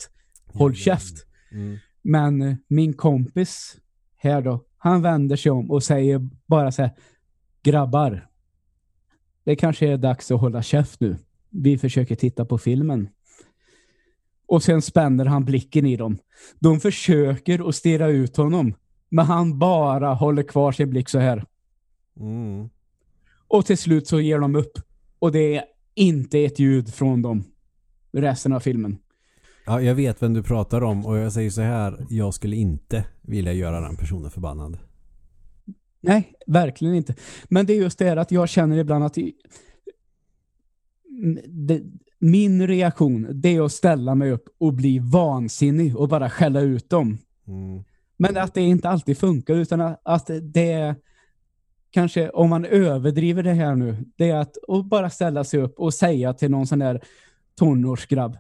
Håll käft. Mm. Men eh, min kompis här då, han vänder sig om och säger bara så här, grabbar, det kanske är dags att hålla käft nu. Vi försöker titta på filmen. Och sen spänner han blicken i dem. De försöker att stirra ut honom, men han bara håller kvar sin blick så här. Mm. Och till slut så ger de upp. Och det är inte ett ljud från dem resten av filmen. Ja, jag vet vem du pratar om och jag säger så här, jag skulle inte vilja göra den personen förbannad. Nej, verkligen inte. Men det är just det här att jag känner ibland att det, min reaktion det är att ställa mig upp och bli vansinnig och bara skälla ut dem. Mm. Men att det inte alltid funkar utan att- att det är kanske om man överdriver det här nu, det är att och bara ställa sig upp och säga till någon sån där tonårsgrabb.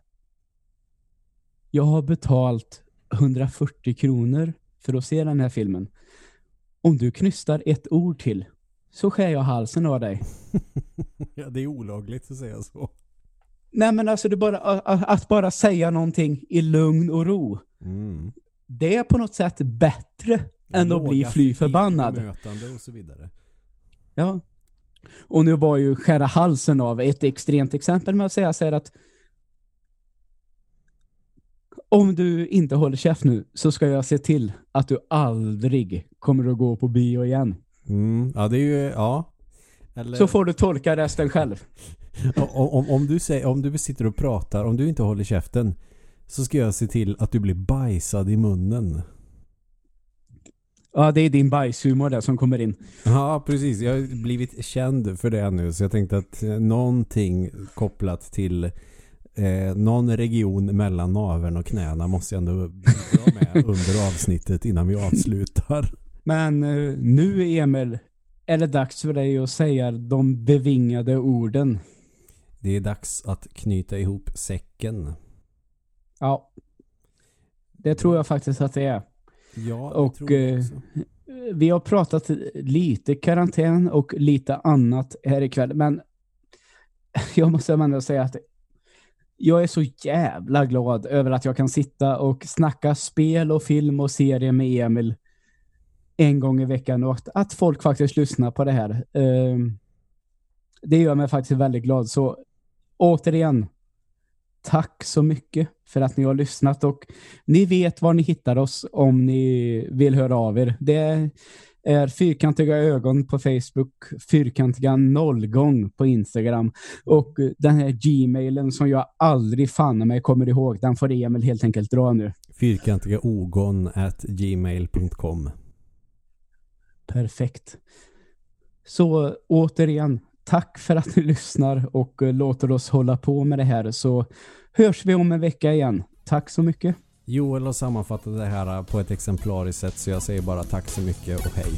Jag har betalt 140 kronor för att se den här filmen. Om du knystar ett ord till så skär jag halsen av dig. Ja, det är olagligt att säga så. Nej men alltså det bara, att, att bara säga någonting i lugn och ro. Mm. Det är på något sätt bättre än att bli fly förbannad. och så vidare. Ja. Och nu var ju skära halsen av ett extremt exempel med att säga så här att om du inte håller käft nu så ska jag se till att du aldrig kommer att gå på bio igen. Mm. Ja, det är ju, ja. Eller, Så får du tolka resten själv. om, om, om, du säger, om du sitter och pratar, om du inte håller käften så ska jag se till att du blir bajsad i munnen. Ja, det är din bajshumor där som kommer in. Ja, precis. Jag har blivit känd för det nu så jag tänkte att eh, någonting kopplat till eh, någon region mellan naveln och knäna måste jag ändå bidra med under avsnittet innan vi avslutar. Men eh, nu Emil, är det dags för dig att säga de bevingade orden. Det är dags att knyta ihop säcken. Ja. Det tror jag faktiskt att det är. Ja, Och, eh. Vi har pratat lite karantän och lite annat här ikväll, men jag måste ändå säga att jag är så jävla glad över att jag kan sitta och snacka spel och film och serie med Emil en gång i veckan och att, att folk faktiskt lyssnar på det här. Ehm, Det gör mig faktiskt väldigt glad. Så återigen, tack så mycket för att ni har lyssnat och ni vet var ni hittar oss om ni vill höra av er. Det, är fyrkantiga ögon på Facebook, fyrkantiga nollgång på Instagram och den här gmailen som jag aldrig fann mig kommer ihåg, den får Emil helt enkelt dra nu. Fyrkantiga ogon at gmail.com Perfekt. Så återigen, tack för att ni lyssnar och eh, låter oss hålla på med det här så hörs vi om en vecka igen. Tack så mycket. Joel har sammanfattat det här eh, på ett exemplariskt sätt så jag säger bara tack så mycket och hej.